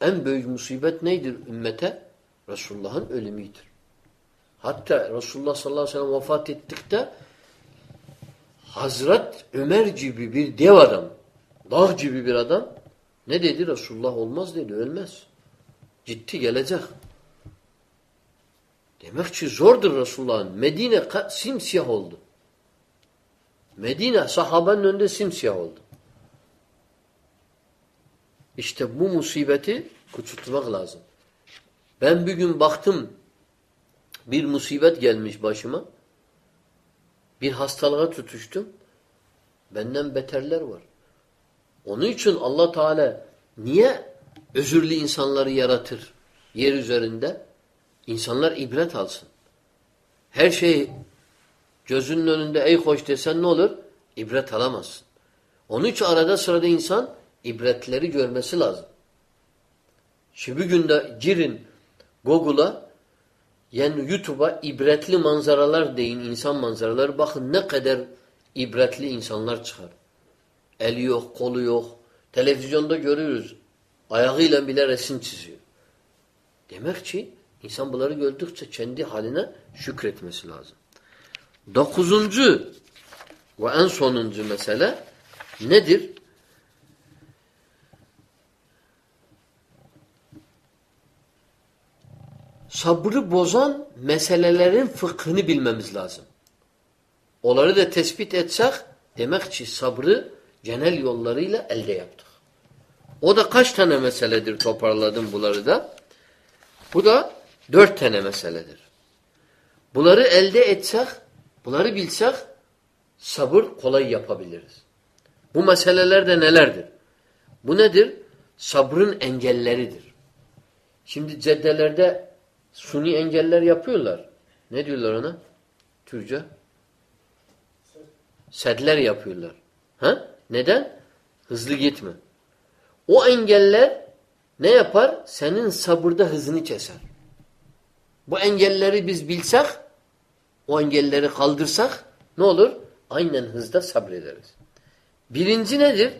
En büyük musibet neydir ümmete? Resulullah'ın ölümüdür. Hatta Resulullah sallallahu aleyhi ve sellem vefat ettikte Hazret Ömer gibi bir dev adam, dağ gibi bir adam ne dedi? Resulullah olmaz dedi, ölmez. Ciddi gelecek. Demek ki zordur Resulullah'ın. Medine simsiyah oldu. Medine sahabenin önünde simsiyah oldu. İşte bu musibeti küçültmek lazım. Ben bir gün baktım bir musibet gelmiş başıma. Bir hastalığa tutuştum. Benden beterler var. Onun için Allah Teala niye özürlü insanları yaratır yer üzerinde? İnsanlar ibret alsın. Her şey gözünün önünde ey hoş desen ne olur? İbret alamazsın. Onun için arada sırada insan ibretleri görmesi lazım. Şimdi bir günde girin Google'a yani YouTube'a ibretli manzaralar deyin, insan manzaraları. Bakın ne kadar ibretli insanlar çıkar. Eli yok, kolu yok. Televizyonda görüyoruz. Ayağıyla bile resim çiziyor. Demek ki insan bunları gördükçe kendi haline şükretmesi lazım. Dokuzuncu ve en sonuncu mesele nedir? Sabrı bozan meselelerin fıkhını bilmemiz lazım. Onları da tespit etsek demek ki sabrı genel yollarıyla elde yaptık. O da kaç tane meseledir toparladım bunları da. Bu da dört tane meseledir. Bunları elde etsek, bunları bilsek sabır kolay yapabiliriz. Bu meseleler de nelerdir? Bu nedir? Sabrın engelleridir. Şimdi caddelerde suni engeller yapıyorlar. Ne diyorlar ona? Türkçe? Sedler yapıyorlar. Ha? Neden? Hızlı gitme. O engeller ne yapar? Senin sabırda hızını keser. Bu engelleri biz bilsek, o engelleri kaldırsak ne olur? Aynen hızda sabrederiz. Birinci nedir?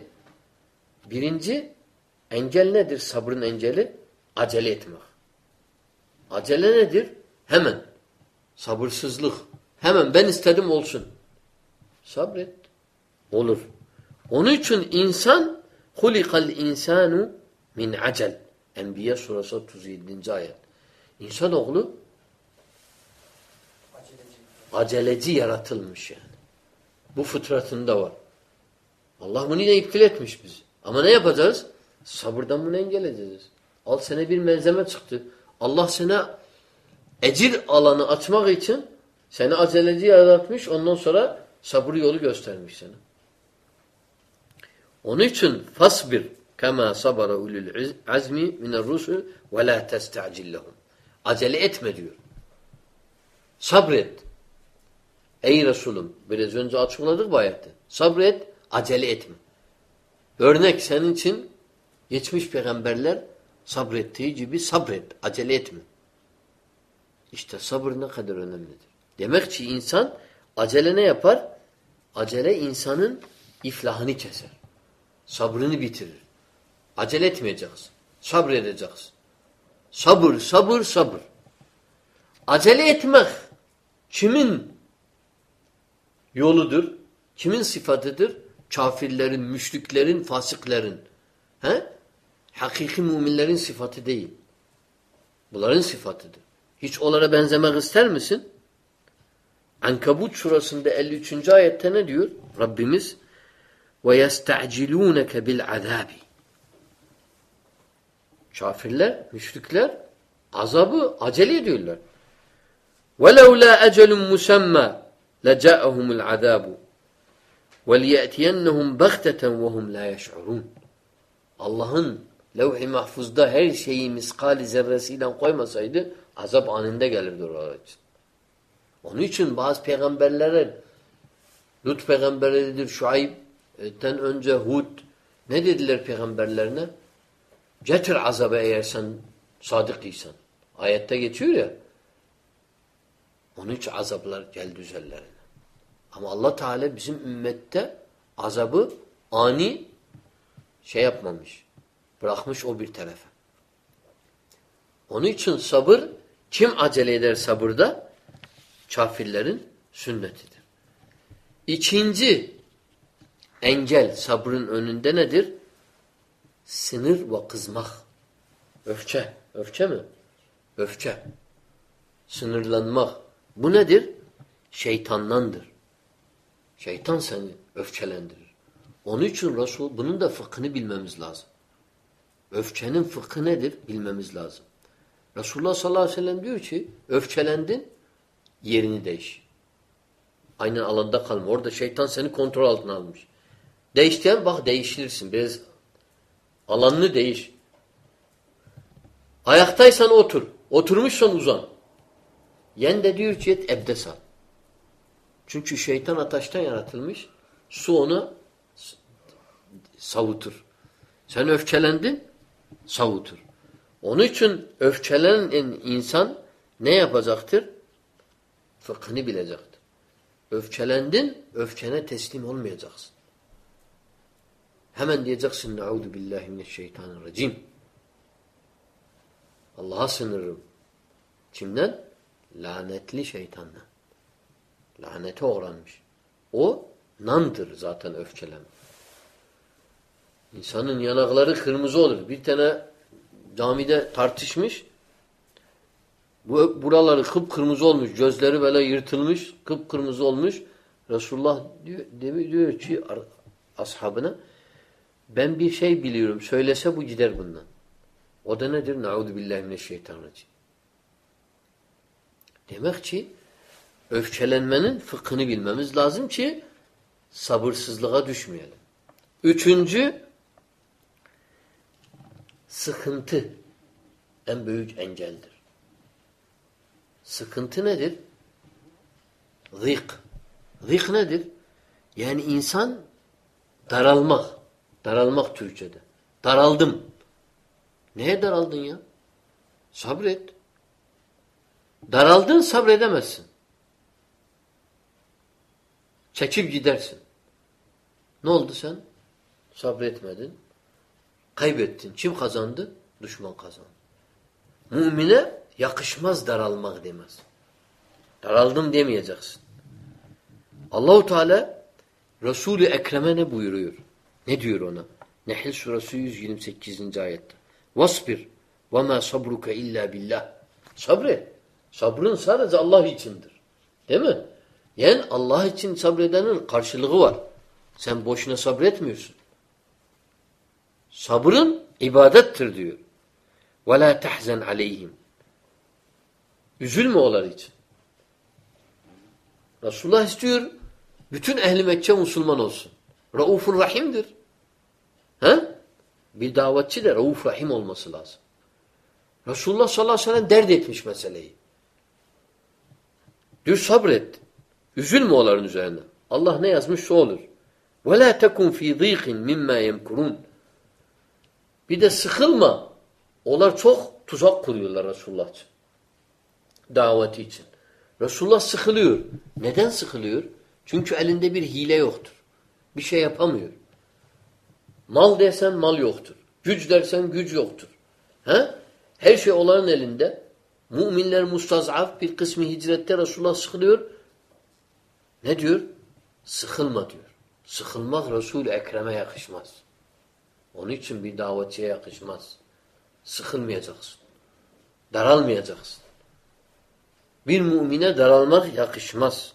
Birinci engel nedir? Sabrın engeli acele etmek. Acele nedir? Hemen. Sabırsızlık. Hemen ben istedim olsun. Sabret. Olur. Onun için insan hulikal insanu min acel. Enbiya suresi 37. ayet. İnsanoğlu aceleci yaratılmış yani. Bu fıtratında var. Allah bunu yine iptal etmiş biz. Ama ne yapacağız? Sabırdan bunu engelleyeceğiz. Al sana bir malzeme çıktı. Allah sana ecir alanı açmak için seni aceleci yaratmış. Ondan sonra sabır yolu göstermiş sana. Onun için fasbir kema sabara ulul azmi mine'r rusul ve la testa'cillehum. Acele etme diyor. Sabret. Ey Resulüm, biraz önce açıkladık bu ayette. Sabret, acele etme. Örnek senin için geçmiş peygamberler sabrettiği gibi sabret, acele etme. İşte sabır ne kadar önemlidir. Demek ki insan acele ne yapar? Acele insanın iflahını keser. Sabrını bitirir. Acele etmeyeceksin. Sabredeceksin. Sabır, sabır, sabır. Acele etmek kimin yoludur? Kimin sıfatıdır? Kafirlerin, müşriklerin, fasıklerin. He? Hakiki müminlerin sıfatı değil. Bunların sıfatıdır. Hiç onlara benzemek ister misin? Ankabut surasında 53. ayette ne diyor? Rabbimiz وَيَسْتَعْجِلُونَكَ بِالْعَذَابِ Kafirler, müşrikler azabı acele ediyorlar. وَلَوْ لَا أَجَلٌ مُسَمَّى لَجَاءَهُمُ الْعَذَابُ وَلْيَأْتِيَنَّهُمْ بَغْتَةً وَهُمْ لَا يَشْعُرُونَ Allah'ın levh-i mahfuzda her şeyi miskali zerresiyle koymasaydı azap anında gelirdi oralar için. Onun için bazı peygamberlere Lut peygamberidir, Şuayb'den önce Hud ne dediler peygamberlerine? Getir azabı eğer sen sadık değilsen. Ayette geçiyor ya. Onun için azaplar geldi üzerlerine. Ama Allah Teala bizim ümmette azabı ani şey yapmamış. Bırakmış o bir tarafa. Onun için sabır kim acele eder sabırda? Kafirlerin sünnetidir. İkinci engel sabrın önünde nedir? Sinir ve kızmak. Öfke. Öfke mi? Öfke. Sınırlanmak. Bu nedir? Şeytandandır. Şeytan seni öfkelendirir. Onun için Resul bunun da fıkhını bilmemiz lazım. Öfkenin fıkhı nedir? Bilmemiz lazım. Resulullah sallallahu aleyhi ve sellem diyor ki öfkelendin yerini değiş. Aynen alanda kalma. Orada şeytan seni kontrol altına almış. Değiştiren bak değişirsin. Biraz alanını değiş. Ayaktaysan otur. Oturmuşsan uzan. Yen de diyor ki et ebdes al. Çünkü şeytan ataştan yaratılmış. Su onu savutur. Sen öfkelendin, savutur. Onun için öfkelenen insan ne yapacaktır? Fıkhını bilecektir. Öfkelendin, öfkene teslim olmayacaksın. Hemen diyeceksin Nauzu billahi mineşşeytanirracim. Allah'a sınırım. Kimden? Lanetli şeytandan. Lanete uğranmış. O nandır zaten öfkelem. İnsanın yanakları kırmızı olur. Bir tane camide tartışmış. Bu buraları kıpkırmızı olmuş. Gözleri böyle yırtılmış, kıpkırmızı olmuş. Resulullah diyor, diyor ki ashabına ben bir şey biliyorum. Söylese bu gider bundan. O da nedir? Nauzu billahi mineşşeytanirracim. Demek ki öfkelenmenin fıkhını bilmemiz lazım ki sabırsızlığa düşmeyelim. Üçüncü sıkıntı en büyük engeldir. Sıkıntı nedir? Zik. Zik nedir? Yani insan daralmak. Daralmak Türkçe'de. Daraldım. Neye daraldın ya? Sabret. Daraldın sabredemezsin. Çekip gidersin. Ne oldu sen? Sabretmedin. Kaybettin. Kim kazandı? Düşman kazandı. Mümine yakışmaz daralmak demez. Daraldım demeyeceksin. Allahu Teala Resul-i Ekrem'e ne buyuruyor? Ne diyor ona? Nehl suresi 128. ayette. Vasbir ve ma sabruke illa billah. Sabret. Sabrın sadece Allah içindir. Değil mi? Yani Allah için sabredenin karşılığı var. Sen boşuna sabretmiyorsun. Sabrın ibadettir diyor. وَلَا تَحْزَنْ عَلَيْهِمْ Üzülme onlar için. Resulullah istiyor bütün ehli Mekke Müslüman olsun. Raufur Rahim'dir. He? Bir davetçi de Rauf Rahim olması lazım. Resulullah sallallahu aleyhi ve sellem dert etmiş meseleyi. Diyor sabret. Üzülme onların üzerine. Allah ne yazmışsa olur. وَلَا تَكُنْ ف۪ي ضِيقٍ مِمَّا يَمْكُرُونَ Bir de sıkılma. Onlar çok tuzak kuruyorlar Resulullah için. Daveti için. Resulullah sıkılıyor. Neden sıkılıyor? Çünkü elinde bir hile yoktur. Bir şey yapamıyor. Mal dersen mal yoktur. Güç dersen güç yoktur. He? Her şey onların elinde. Müminler mustazaf bir kısmı hicrette Resulullah sıkılıyor. Ne diyor? Sıkılma diyor. Sıkılmak Resul-i Ekrem'e yakışmaz. Onun için bir davetçiye yakışmaz. Sıkılmayacaksın. Daralmayacaksın. Bir mümine daralmak yakışmaz.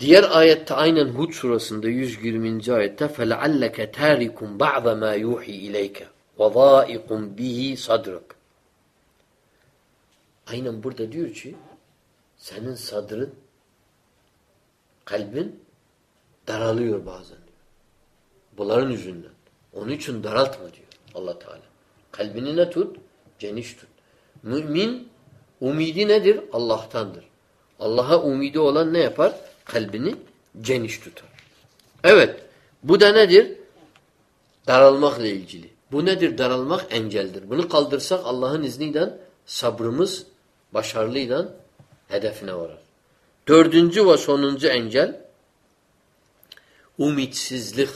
Diğer ayette aynen Hud surasında 120. ayette فَلَعَلَّكَ تَارِكُمْ بَعْضَ مَا يُوحِي اِلَيْكَ وَضَائِقٌ بِهِ صَدْرَكَ Aynen burada diyor ki senin sadrın kalbin daralıyor bazen. Bunların yüzünden. Onun için daraltma diyor allah Teala. Kalbini ne tut? Geniş tut. Mümin umidi nedir? Allah'tandır. Allah'a umidi olan ne yapar? Kalbini geniş tutar. Evet. Bu da nedir? Daralmakla ilgili. Bu nedir? Daralmak engeldir. Bunu kaldırsak Allah'ın izniyle sabrımız başarılıyla hedefine varar. Dördüncü ve sonuncu engel umitsizlik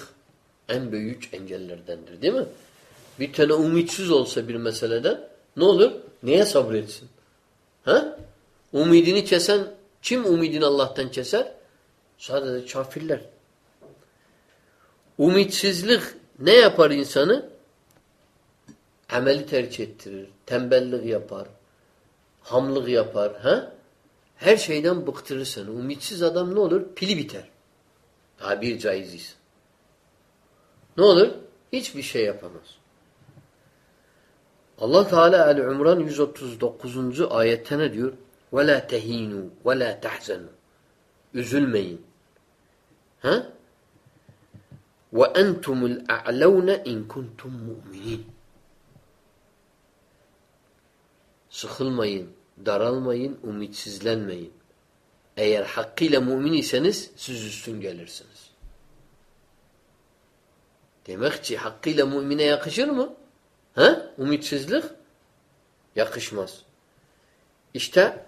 en büyük engellerdendir değil mi? Bir tane umitsiz olsa bir meseleden ne olur? Neye sabretsin? Ha? Umidini kesen kim umidini Allah'tan keser? Sadece kafirler. Umitsizlik ne yapar insanı? Ameli tercih ettirir. Tembellik yapar. Hamlık yapar. Ha? Her şeyden bıktırır seni. Umitsiz adam ne olur? Pili biter. Tabir caiziz. Ne olur? Hiçbir şey yapamaz. Allah Teala Ali İmran 139. ayette ne diyor? وَلَا تَه۪ينُوا وَلَا تَحْزَنُوا Üzülmeyin. Ha? وَاَنْتُمُ الْاَعْلَوْنَ اِنْ كُنْتُمْ مُؤْمِنِينَ sıkılmayın, daralmayın, umitsizlenmeyin. Eğer hakkıyla mümin iseniz siz üstün gelirsiniz. Demek ki hakkıyla mümine yakışır mı? Ha? Umitsizlik yakışmaz. İşte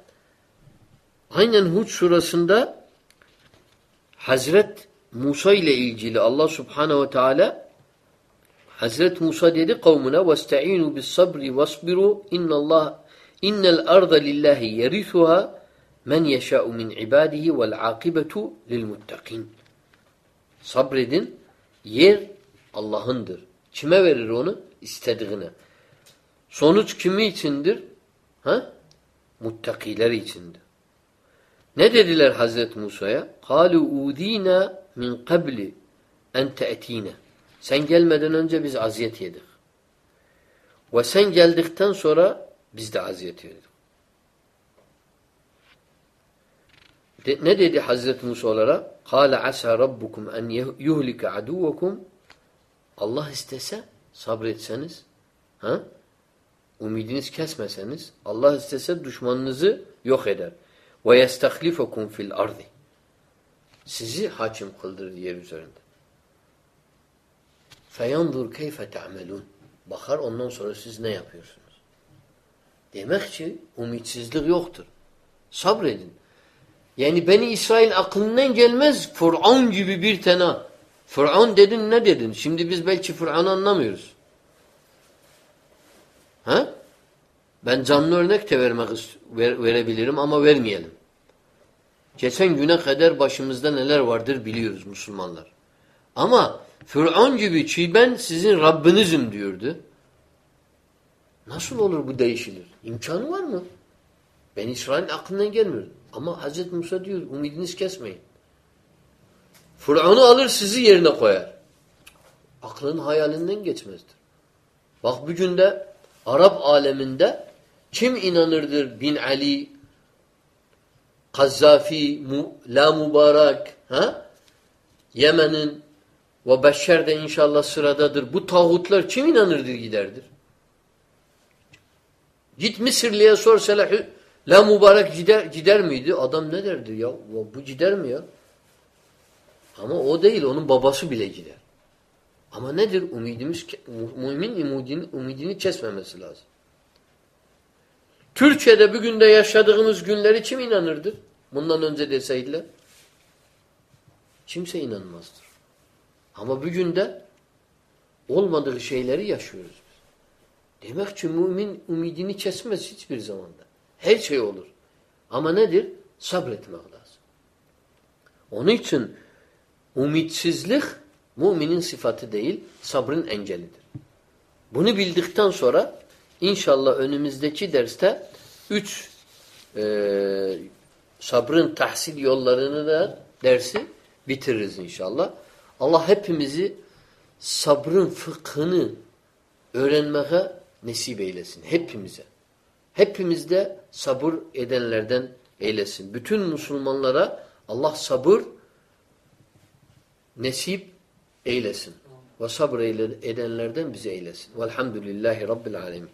aynen Hud surasında Hazret Musa ile ilgili Allah Subhanahu ve Teala Hazret Musa dedi kavmine vestaînu bis sabri vasbiru innallah innel arda lillahi yerisuha men yeşâ'u min ibadihi vel akibetu lil muttakin. Sabredin. Yer Allah'ındır. Kime verir onu? İstediğine. Sonuç kimi içindir? Ha? Muttakiler içindir. Ne dediler Hazreti Musa'ya? قَالُوا اُذ۪ينَا min قَبْلِ en te'tine. Sen gelmeden önce biz aziyet yedik. Ve sen geldikten sonra biz de aziyet yedik. De, ne dedi Hazreti Musa onlara? قَالَ عَسَى رَبُّكُمْ اَنْ يُهْلِكَ عَدُوَّكُمْ Allah istese sabretseniz, ha? umidiniz kesmeseniz, Allah istese düşmanınızı yok eder. Ve yestahlifukum fil ardi. Sizi hakim kıldırır yer üzerinde. Feyanzur keyfe te'melun. Bakar ondan sonra siz ne yapıyorsunuz? Demek ki umitsizlik yoktur. Sabredin. Yani Beni İsrail aklından gelmez Kur'an gibi bir tane. Fıraun dedin ne dedin? Şimdi biz belki Fıraun'u anlamıyoruz. Ha? Ben canlı örnek de vermek ver, verebilirim ama vermeyelim. Geçen güne kadar başımızda neler vardır biliyoruz Müslümanlar. Ama Fıraun gibi ki ben sizin Rabbinizim diyordu. Nasıl olur bu değişilir? İmkanı var mı? Ben İsrail'in aklından gelmiyor. Ama Hz. Musa diyor umidiniz kesmeyin. Fıraun'u alır sizi yerine koyar. Aklın hayalinden geçmezdir. Bak bugün de Arap aleminde kim inanırdır bin Ali, Kazzafi, Mu, La Mübarek, ha? Yemen'in ve Beşer de inşallah sıradadır. Bu tağutlar kim inanırdır giderdir? Git Mısırlı'ya sor Selahü, La Mübarek gider, gider miydi? Adam ne derdi ya? Bu gider mi ya? Ama o değil, onun babası bile gider. Ama nedir? Umidimiz, mümin umidini, umidini kesmemesi lazım. Türkiye'de bugün de yaşadığımız günleri kim inanırdır? Bundan önce deseydiler. Kimse inanmazdır. Ama bugün de olmadığı şeyleri yaşıyoruz. Demek ki mümin umidini kesmez hiçbir zamanda. Her şey olur. Ama nedir? Sabretmek lazım. Onun için umitsizlik müminin sıfatı değil, sabrın engelidir. Bunu bildikten sonra İnşallah önümüzdeki derste üç e, sabrın tahsil yollarını da dersi bitiririz inşallah. Allah hepimizi sabrın fıkhını öğrenmeye nesip eylesin. Hepimize. Hepimizde sabır edenlerden eylesin. Bütün Müslümanlara Allah sabır nesip eylesin. Ve sabır edenlerden bize eylesin. Velhamdülillahi Rabbil Alemin.